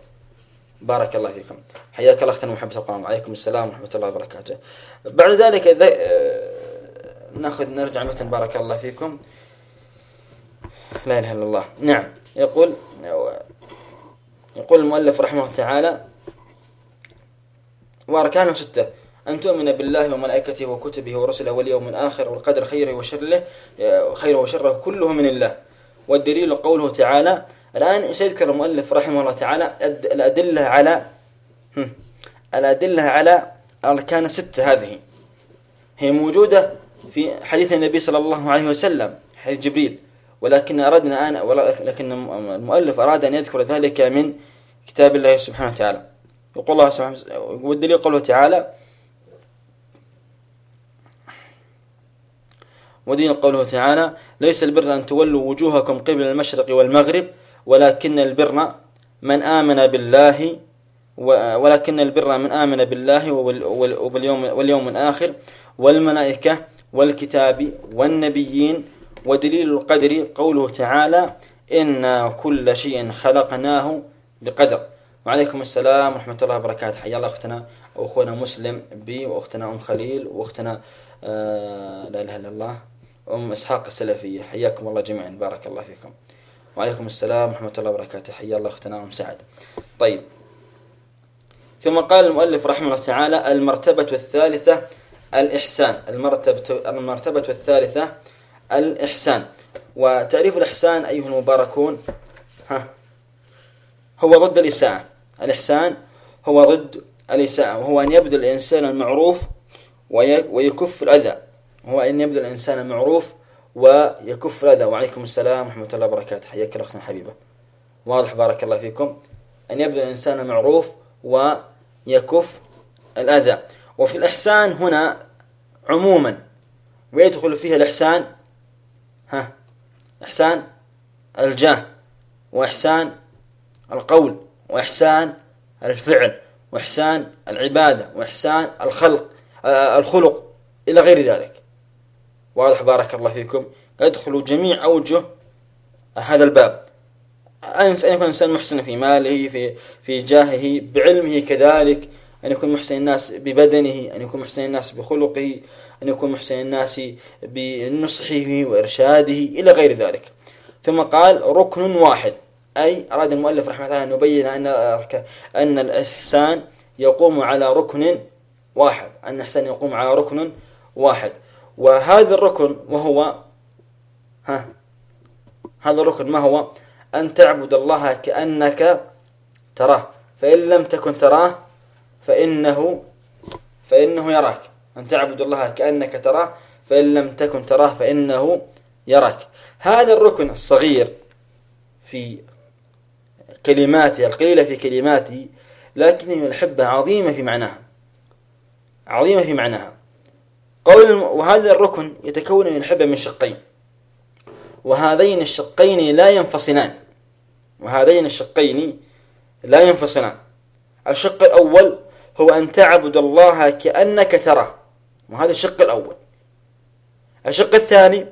بارك الله فيكم. حياك الله أختنا محمد القرآن وعليكم السلام ورحمة الله وبركاته. بعد ذلك نأخذ نرجع مثلا بارك الله فيكم. لا إله إلا الله. نعم. يقول يقول المؤلف رحمه الله تعالى وأركانه ستة أن تؤمن بالله وملائكته وكتبه ورسله واليوم الآخر والقدر خيره وشره خيره وشره كله من الله. والدليل قوله تعالى الآن سيذكر المؤلف رحمه الله تعالى؟ الأدلة على الأدلة على الأركان الستة هذه. هي موجودة في حديث النبي صلى الله عليه وسلم حديث جبريل. ولكن أردنا أن ولكن المؤلف أراد أن يذكر ذلك من كتاب الله سبحانه وتعالى. يقول الله سبحانه والدليل قوله تعالى ودين قوله تعالى ليس البر أن تولوا وجوهكم قبل المشرق والمغرب ولكن البر من آمن بالله ولكن البر من آمن بالله واليوم, واليوم الآخر والملائكة والكتاب والنبيين ودليل القدر قوله تعالى إنا كل شيء خلقناه بقدر. وعليكم السلام ورحمة الله وبركاته. حيا الله أختنا وأخونا مسلم بي وأختنا أم خليل وأختنا آه لا إله إلا الله أم إسحاق السلفية. حياكم الله جميعا. بارك الله فيكم. وعليكم السلام ورحمة الله وبركاته. حيا الله أختنا أم سعد. طيب. ثم قال المؤلف رحمه الله تعالى المرتبة الثالثة الإحسان. المرتبة المرتبة الثالثة الإحسان. وتعريف الإحسان أيها المباركون ها هو ضد الإساءة. الإحسان هو ضد الإساءة. وهو أن يبذل الإنسان المعروف ويكف الأذى. هو أن يبذل الإنسان المعروف ويكف الأذى وعليكم السلام ورحمة الله وبركاته. حياك الله أختنا حبيبة. واضح بارك الله فيكم. أن يبذل الإنسان المعروف ويكف الأذى. وفي الإحسان هنا عموما. ويدخل فيها الإحسان ها إحسان الجاه وإحسان القول وإحسان الفعل وإحسان العبادة وإحسان الخلق آه، الخلق إلى غير ذلك. واضح بارك الله فيكم. يدخل جميع أوجه هذا الباب. أن يكون الإنسان محسن في ماله في في جاهه بعلمه كذلك. أن يكون محسن الناس ببدنه أن يكون محسن الناس بخلقه أن يكون محسن الناس بنصحه وإرشاده إلى غير ذلك. ثم قال ركن واحد. أي أراد المؤلف رحمه الله أن يبين أن أن الإحسان يقوم على ركن واحد. أن الإحسان يقوم على ركن واحد. وهذا الركن وهو ها؟ هذا الركن ما هو؟ أن تعبد الله كأنك تراه. فإن لم تكن تراه فإنه فإنه يراك. أن تعبد الله كأنك تراه فإن لم تكن تراه فإنه يراك. هذا الركن الصغير في كلماته القليلة في كلماته لكنه الحبة عظيمة في معناها. عظيمة في معناها. قول وهذا الركن يتكون من الحبة من شقين. وهذين الشقين لا ينفصلان. وهذين الشقين لا ينفصلان. الشق الأول هو أن تعبد الله كأنك تراه. وهذا الشق الأول. الشق الثاني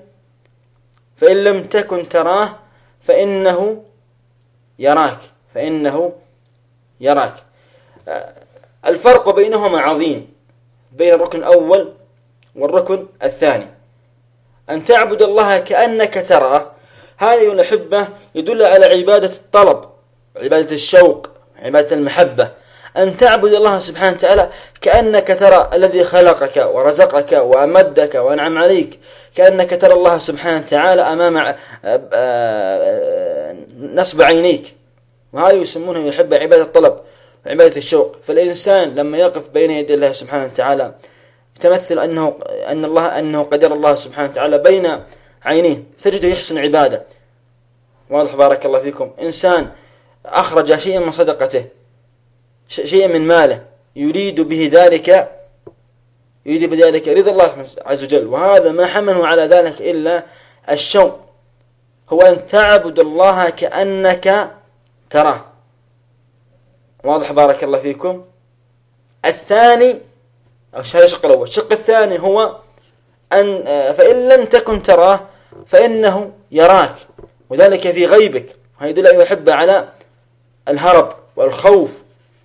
فإن لم تكن تراه فإنه يراك. فإنه يراك. الفرق بينهما عظيم. بين الركن الأول والركن الثاني. أن تعبد الله كأنك تراه. هذه الأحبة يدل على عبادة الطلب عبادة الشوق عبادة المحبة. أن تعبد الله سبحانه وتعالى كأنك ترى الذي خلقك ورزقك وأمدك وأنعم عليك. كأنك ترى الله سبحانه وتعالى أمام نصب عينيك. وهذا يسمونه يحب عبادة الطلب عبادة الشوق. فالإنسان لما يقف بين يدي الله سبحانه وتعالى يتمثل أنه أن الله أنه قدر الله سبحانه وتعالى بين عينيه. تجده يحسن عبادة. واضح بارك الله فيكم. إنسان أخرج شيئا من صدقته شيئا من ماله يريد به ذلك يريد بذلك رضا الله عز وجل. وهذا ما حمله على ذلك إلا الشوق. هو أن تعبد الله كأنك تراه. واضح بارك الله فيكم. الثاني هذا الشق الأول الشق الثاني هو أن فإن لم تكن تراه فإنه يراك. وذلك في غيبك. وهذا يدل أيها الأحبة على الهرب والخوف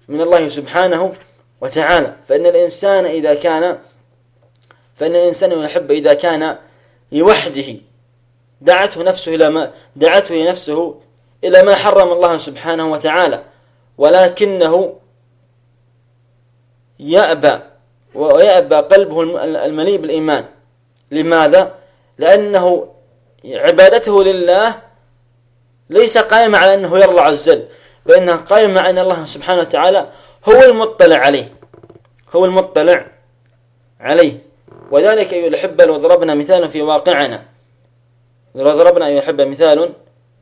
من الله سبحانه وتعالى. فإن الإنسان إذا كان فإن الإنسان يحب إذا كان لوحده. دعته نفسه إلى ما دعته نفسه إلى ما حرم الله سبحانه وتعالى. ولكنه يأبى ويأبى قلبه المليء بالإيمان. لماذا؟ لأنه عبادته لله ليس قائمة على أنه يرى الله عز وجل بأنها قائمة على أن الله سبحانه وتعالى هو المطلع عليه هو المطلع عليه. وذلك أيها الأحبة لو ضربنا مثالا في واقعنا. لو ضربنا أيها الأحبة مثال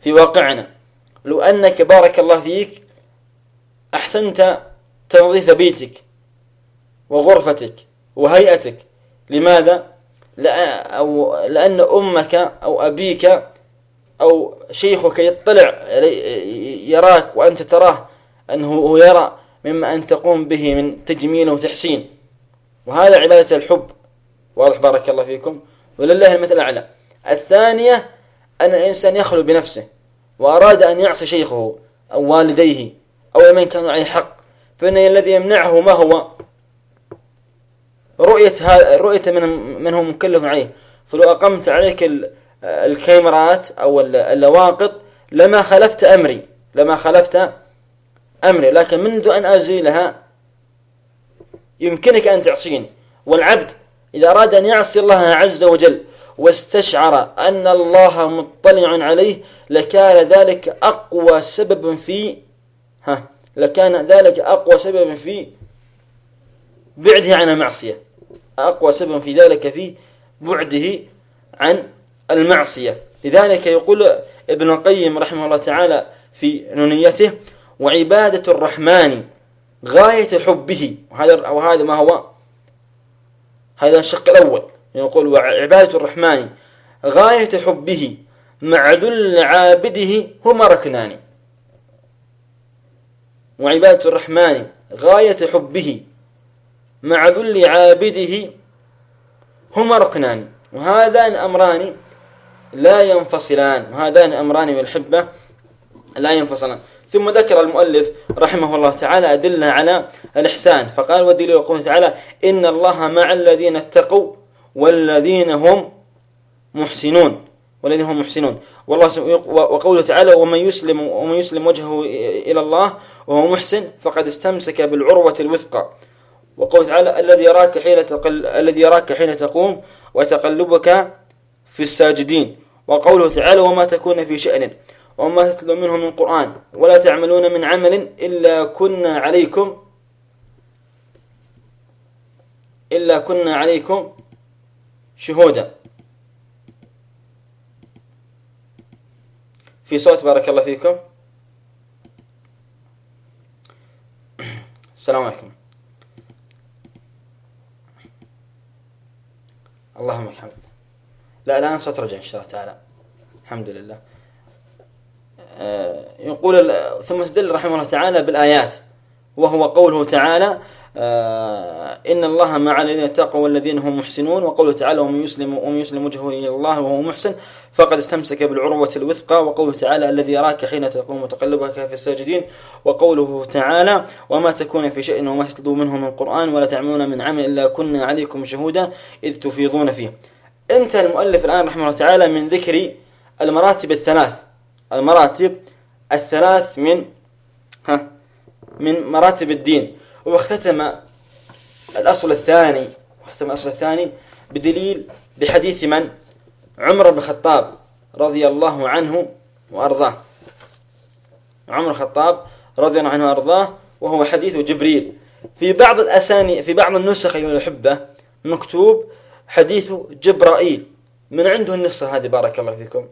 في واقعنا. لو أنك بارك الله فيك أحسنت تنظيف بيتك. وغرفتك وهيئتك. لماذا؟ لأن أمك أو أبيك أو شيخك يطلع يراك وأنت تراه أنه يرى مما أن تقوم به من تجميل وتحسين. وهذا عبادة الحب. واضح بارك الله فيكم. ولله المثل الأعلى. الثانية أن الإنسان يخلو بنفسه وأراد أن يعصي شيخه أو والديه أو من كانوا عليه حق فإن الذي يمنعه ما هو؟ رؤية رؤية من من هو مكلف عليه. فلو أقمت عليك الكاميرات أو اللواقط لما خلفت أمري. لما خلفت أمري. لكن منذ أن أزيلها يمكنك أن تعصيني. والعبد إذا أراد أن يعصي الله عز وجل واستشعر أن الله مطلع عليه لكان ذلك أقوى سبب في ها لكان ذلك أقوى سبب في بعده عن المعصية. أقوى سبب في ذلك في بعده عن المعصية. لذلك يقول ابن القيم رحمه الله تعالى في نونيته وعبادة الرحمن غاية حبه. وهذا وهذا ما هو؟ هذا الشق الأول. يقول وعبادة الرحمن غاية حبه مع ذل عابده هما ركنان. وعبادة الرحمن غاية حبه مع ذل عابده هما ركنان. وهذان أمران لا ينفصلان. وهذان أمران بالحبة لا ينفصلان. ثم ذكر المؤلف رحمه الله تعالى أدلة على الإحسان. فقال ودليل قوله تعالى إن الله مع الذين اتقوا والذين هم محسنون. والذين هم محسنون. والله وقوله تعالى ومن يسلم ومن يسلم وجهه إلى الله وهو محسن فقد استمسك بالعروة الوثقى. وقوله تعالى الذي يراك حين تقل الذي يراك حين تقوم وتقلبك في الساجدين. وقوله تعالى وما تكون في شأن وما تتلو منه من قرآن ولا تعملون من عمل إلا كنا عليكم إلا كنا عليكم شهودا. في صوت بارك الله فيكم. السلام عليكم. اللهم الحمد. لا الآن صوت رجع إن شاء الله تعالى. الحمد لله. آه، يقول ثم استدل رحمه الله تعالى بالآيات وهو قوله تعالى إن الله مع الذين اتقوا والذين هم محسنون وقوله تعالى ومن يسلم ومن يسلم وجهه إلى الله وهو محسن فقد استمسك بالعروة الوثقى. وقوله تعالى الذي يراك حين تقوم وتقلبك في الساجدين. وقوله تعالى وما تكون في شأن وما تتلو منه من قرآن ولا تعملون من عمل إلا كنا عليكم شهودا إذ تفيضون فيه. انتهى المؤلف الآن رحمه الله تعالى من ذكر المراتب الثلاث. المراتب الثلاث من ها من مراتب الدين. واختتم الأصل الثاني واختتم الأصل الثاني بدليل بحديث من؟ عمر بن الخطاب رضي الله عنه وأرضاه. عمر الخطاب رضي الله عنه وأرضاه وهو حديث جبريل. في بعض الأساني في بعض النسخ أيها الأحبة مكتوب حديث جبرائيل. من عنده النسخة هذه؟ بارك الله فيكم.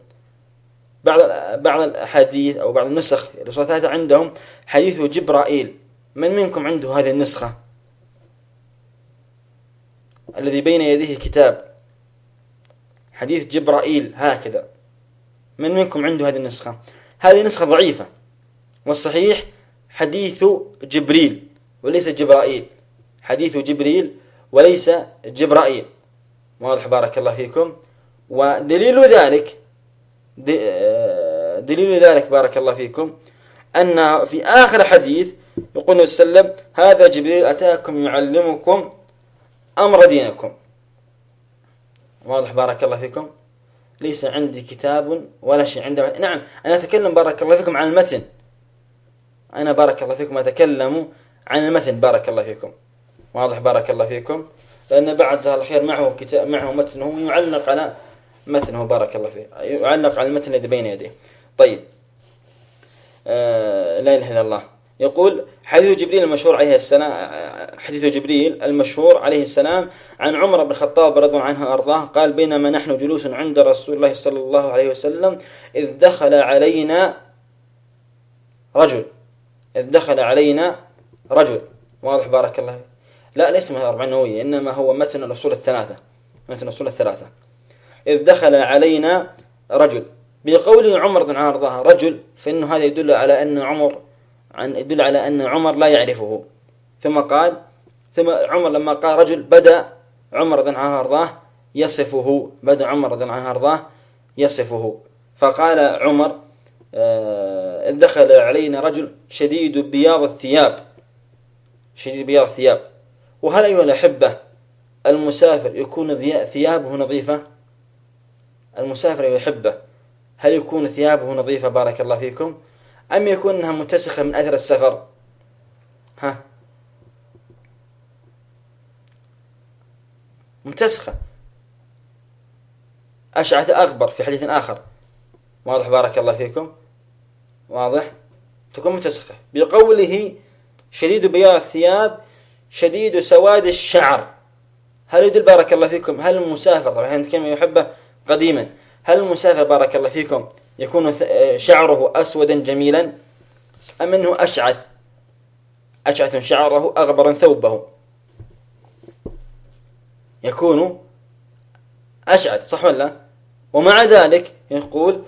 بعض بعض الأحاديث أو بعض النسخ الرسالات عندهم حديث جبرائيل. من منكم عنده هذه النسخة؟ الذي بين يديه كتاب. حديث جبرائيل هكذا. من منكم عنده هذه النسخة؟ هذه نسخة ضعيفة. والصحيح حديث جبريل وليس جبرائيل. حديث جبريل وليس جبرائيل. واضح بارك الله فيكم. ودليل ذلك دليل ذلك بارك الله فيكم أن في آخر حديث يقول النبي صلى الله عليه وسلم هذا جبريل أتاكم يعلمكم أمر دينكم. واضح بارك الله فيكم. ليس عندي كتاب ولا شيء عندما نعم أنا أتكلم بارك الله فيكم عن المتن. أنا بارك الله فيكم أتكلم عن المتن بارك الله فيكم. واضح بارك الله فيكم. لأن بعد جزاه الخير معه كتاب معه متنه يعلق على متنه بارك الله فيه يعلق على المتن الذي بين يديه. طيب. آه، لا إله إلا الله. يقول حديث جبريل المشهور عليه السلام حديث جبريل المشهور عليه السلام عن عمر بن الخطاب رضي الله عنه وأرضاه قال بينما نحن جلوس عند رسول الله صلى الله عليه وسلم إذ دخل علينا رجل إذ دخل علينا رجل. واضح بارك الله لا ليس من الأربعين النووية إنما هو متن الأصول الثلاثة متن الأصول الثلاثة. إذ دخل علينا رجل بقوله عمر بن عارضة رجل فإنه هذا يدل على أن عمر عن يدل على أن عمر لا يعرفه. ثم قال ثم عمر لما قال رجل بدأ عمر رضي عنه أرضاه يصفه. بدأ عمر رضي عنه أرضاه يصفه. فقال عمر آه، إذ دخل علينا رجل شديد بياض الثياب. شديد بياض الثياب. وهل أيها الأحبة المسافر يكون ثيابه نظيفة؟ المسافر يحبه هل يكون ثيابه نظيفة؟ بارك الله فيكم. أم يكون أنها متسخة من أثر السفر؟ ها؟ متسخة أشعث أغبر في حديث آخر. واضح بارك الله فيكم. واضح؟ تكون متسخة بقوله شديد بياض الثياب شديد سواد الشعر. هل يدل بارك الله فيكم؟ هل المسافر طبعا نتكلم يحبه قديما. هل المسافر بارك الله فيكم؟ يكون شعره أسودا جميلا أم أنه أشعث؟ أشعث شعره أغبرا ثوبه. يكون أشعث صح ولا؟ ومع ذلك يقول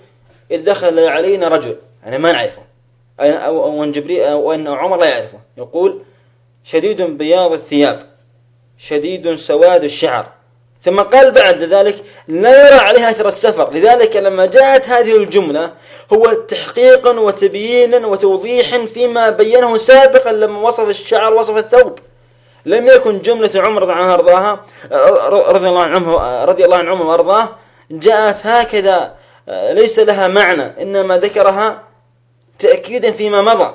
إذ دخل علينا رجل أنا ما نعرفه. أو أن جبريل أو أن عمر لا يعرفه. يقول شديد بياض الثياب شديد سواد الشعر. ثم قال بعد ذلك لا يرى عليه أثر السفر. لذلك لما جاءت هذه الجملة هو تحقيق وتبيين وتوضيح فيما بينه سابقا لما وصف الشعر وصف الثوب. لم يكن جملة عمر رضي الله عنه وارضاها رضي الله عنه رضي الله عنه وارضاه جاءت هكذا ليس لها معنى إنما ذكرها تأكيدا فيما مضى.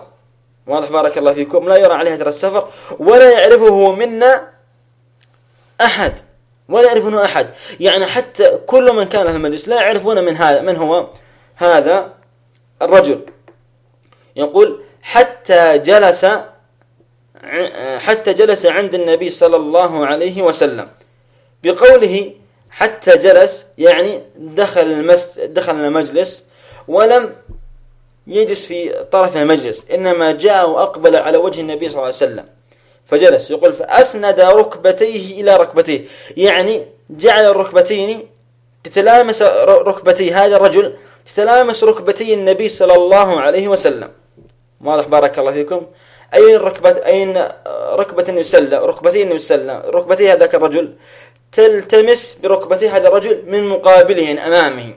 واضح بارك الله فيكم لا يرى عليه إثر السفر ولا يعرفه منا أحد. ولا يعرفونه أحد. يعني حتى كل من كان في المجلس لا يعرفون من هذا من هو هذا الرجل. يقول حتى جلس حتى جلس عند النبي صلى الله عليه وسلم. بقوله حتى جلس يعني دخل المس دخل المجلس ولم يجلس في طرف المجلس إنما جاء وأقبل على وجه النبي صلى الله عليه وسلم. فجلس يقول فأسند ركبتيه إلى ركبتيه. يعني جعل الركبتين تتلامس ركبتي هذا الرجل تتلامس ركبتي النبي صلى الله عليه وسلم. واضح بارك الله فيكم. أين ركبة أين ركبة النبي صلى الله ركبتي النبي صلى الله ركبتي هذاك الرجل تلتمس بركبتي هذا الرجل من مقابله أمامه.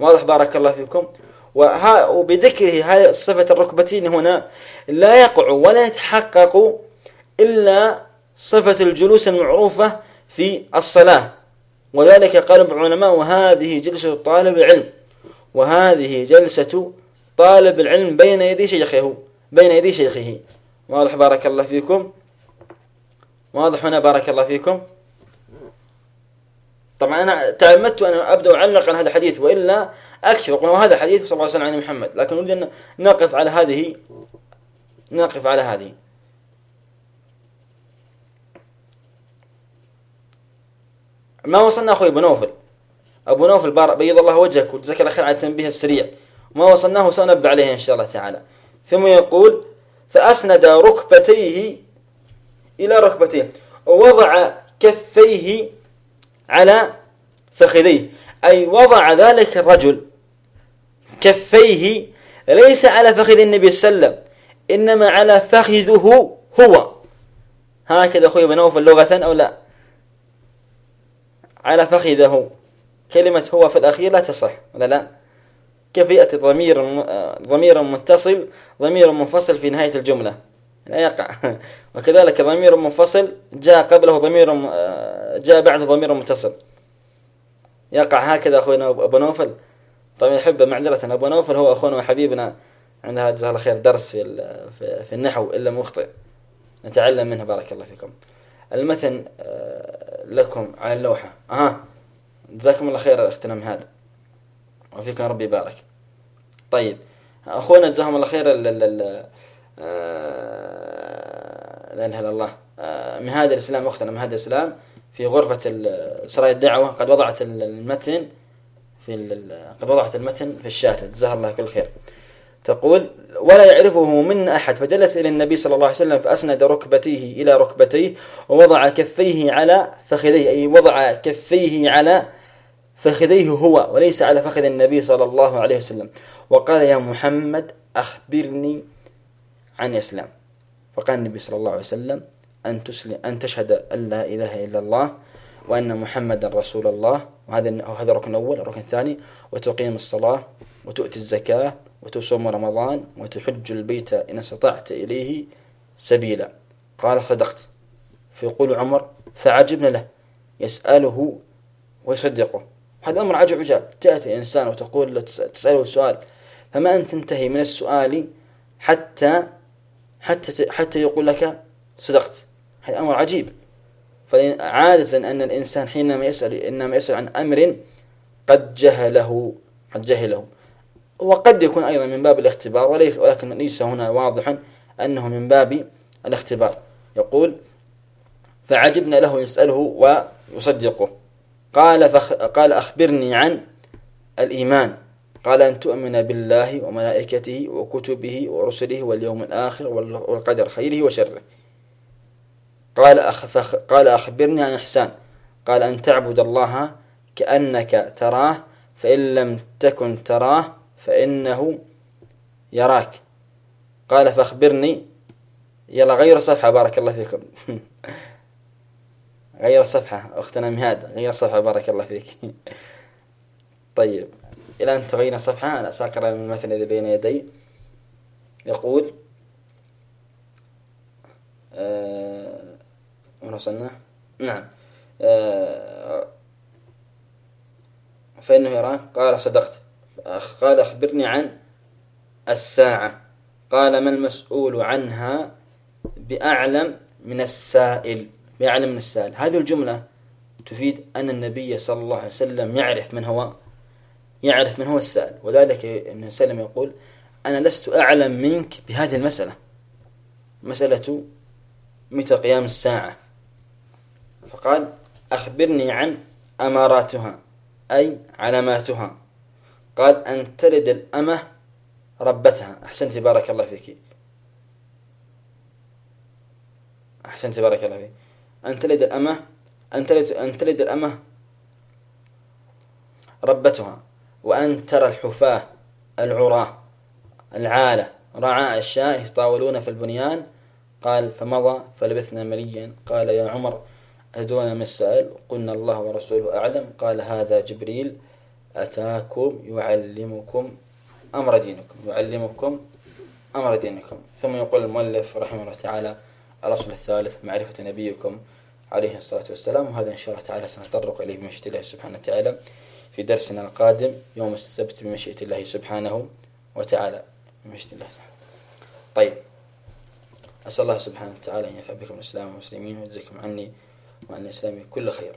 واضح بارك الله فيكم. وبذكره هذه صفة الركبتين هنا لا يقع ولا يتحقق إلا صفة الجلوس المعروفة في الصلاة. وذلك قال العلماء وهذه جلسة طالب العلم. وهذه جلسة طالب العلم بين يدي شيخه بين يدي شيخه. واضح بارك الله فيكم؟ واضح هنا بارك الله فيكم؟ طبعا أنا تعمدت أن أبدأ أعلق عن هذا الحديث وإلا أكثر. أقول وهذا حديث صلى الله عليه وسلم عن محمد لكن أريد أن نقف على هذه نقف على هذه. ما وصلنا أخوي أبو نوفل. أبو نوفل بيض الله وجهك وجزاك الله خير على التنبيه السريع. ما وصلناه سنبع عليه إن شاء الله تعالى. ثم يقول فأسند ركبتيه إلى ركبتيه. ووضع كفيه على فخذيه. أي وضع ذلك الرجل كفيه ليس على فخذ النبي صلى الله عليه وسلم إنما على فخذه هو. هكذا أخوي بنوفل لغة أو لا؟ على فخذه. كلمة هو في الأخير لا تصح ولا لا؟ كيف يأتي ضمير ضمير متصل ضمير منفصل في نهاية الجملة. لا يقع. وكذلك ضمير منفصل جاء قبله ضمير جاء بعده ضمير متصل. يقع هكذا أخونا أبو نوفل. طبعا يحب معذرة أبو نوفل هو أخونا وحبيبنا. عندها جزاه الله خير درس في النحو إلا مخطئ. نتعلم منه بارك الله فيكم. المتن آه، لكم على اللوحة. أها. جزاكم الله خير الاغتنام هذا وفيكم ربي يبارك. طيب. أخونا جزاهم الله خير آه، لا إله إلا الله. آه، مهاد الإسلام أختنا مهاد الإسلام في غرفة سرايا الدعوة قد وضعت المتن في قد وضعت المتن في الشات جزاها الله كل خير. تقول ولا يعرفه من أحد. فجلس إلى النبي صلى الله عليه وسلم فأسند ركبتيه إلى ركبتيه ووضع كفيه على فخذيه أي وضع كفيه على فخذيه هو وليس على فخذ النبي صلى الله عليه وسلم. وقال يا محمد أخبرني عن الإسلام. فقال النبي صلى الله عليه وسلم أن تسلم أن تشهد أن لا إله إلا الله وأن محمدا رسول الله. وهذا هذا الركن الأول. الركن الثاني وتقيم الصلاة وتؤتي الزكاة وتصوم رمضان وتحج البيت إن استطعت إليه سبيلا. قال صدقت. فيقول عمر فعجبنا له. يسأله ويصدقه. هذا أمر عجب عجاب. تأتي إنسان وتقول تسأله سؤال. فما أن تنتهي من السؤال حتى حتى حتى يقول لك صدقت. هذا أمر عجيب. فعادة أن الإنسان حينما يسأل إنما يسأل عن أمر قد جهله قد جهله. وقد يكون أيضا من باب الاختبار ولكن ليس هنا واضحا أنه من باب الاختبار. يقول فعجبنا له يسأله ويصدقه. قال فخ قال أخبرني عن الإيمان. قال أن تؤمن بالله وملائكته وكتبه ورسله واليوم الآخر والقدر خيره وشره. قال أخ فخ قال أخبرني عن إحسان. قال أن تعبد الله كأنك تراه فإن لم تكن تراه فإنه يراك. قال فأخبرني. يلا غير صفحة بارك الله فيكم. غير صفحة أختنا مهاد غير صفحة بارك الله فيك. طيب إلى أن تغير صفحة أنا سأقرأ من المثل الذي بين يدي. يقول وين وصلنا؟ نعم. آه فإنه يراك. قال صدقت. قال أخبرني عن الساعة. قال ما المسؤول عنها؟ بأعلم من السائل. بأعلم من السائل. هذه الجملة تفيد أن النبي صلى الله عليه وسلم يعرف من هو يعرف من هو السائل. وذلك عليه وسلم يقول أنا لست أعلم منك بهذه المسألة. مسألة متى قيام الساعة؟ فقال أخبرني عن أماراتها أي علاماتها. قال أن تلد الأمة ربتها. أحسنت بارك الله فيك. أحسنت بارك الله فيك. أن تلد الأمة أن تلد أن تلد الأمة ربتها. وأن ترى الحفاة العراة العالة رعاء الشاة يتطاولون في البنيان. قال فمضى فلبثنا مليا. قال يا عمر أهدونا من السائل. قلنا الله ورسوله أعلم. قال هذا جبريل. أتاكم يعلمكم أمر دينكم يعلمكم أمر دينكم. ثم يقول المؤلف رحمه الله تعالى الأصل الثالث معرفة نبيكم عليه الصلاة والسلام وهذا إن شاء الله تعالى سنتطرق إليه بمشيئة الله سبحانه وتعالى في درسنا القادم يوم السبت بمشيئة الله سبحانه وتعالى. بمشيئة الله. طيب. أسأل الله سبحانه وتعالى أن ينفع بكم الإسلام والمسلمين ويجزيكم عني وعن الإسلام كل خير.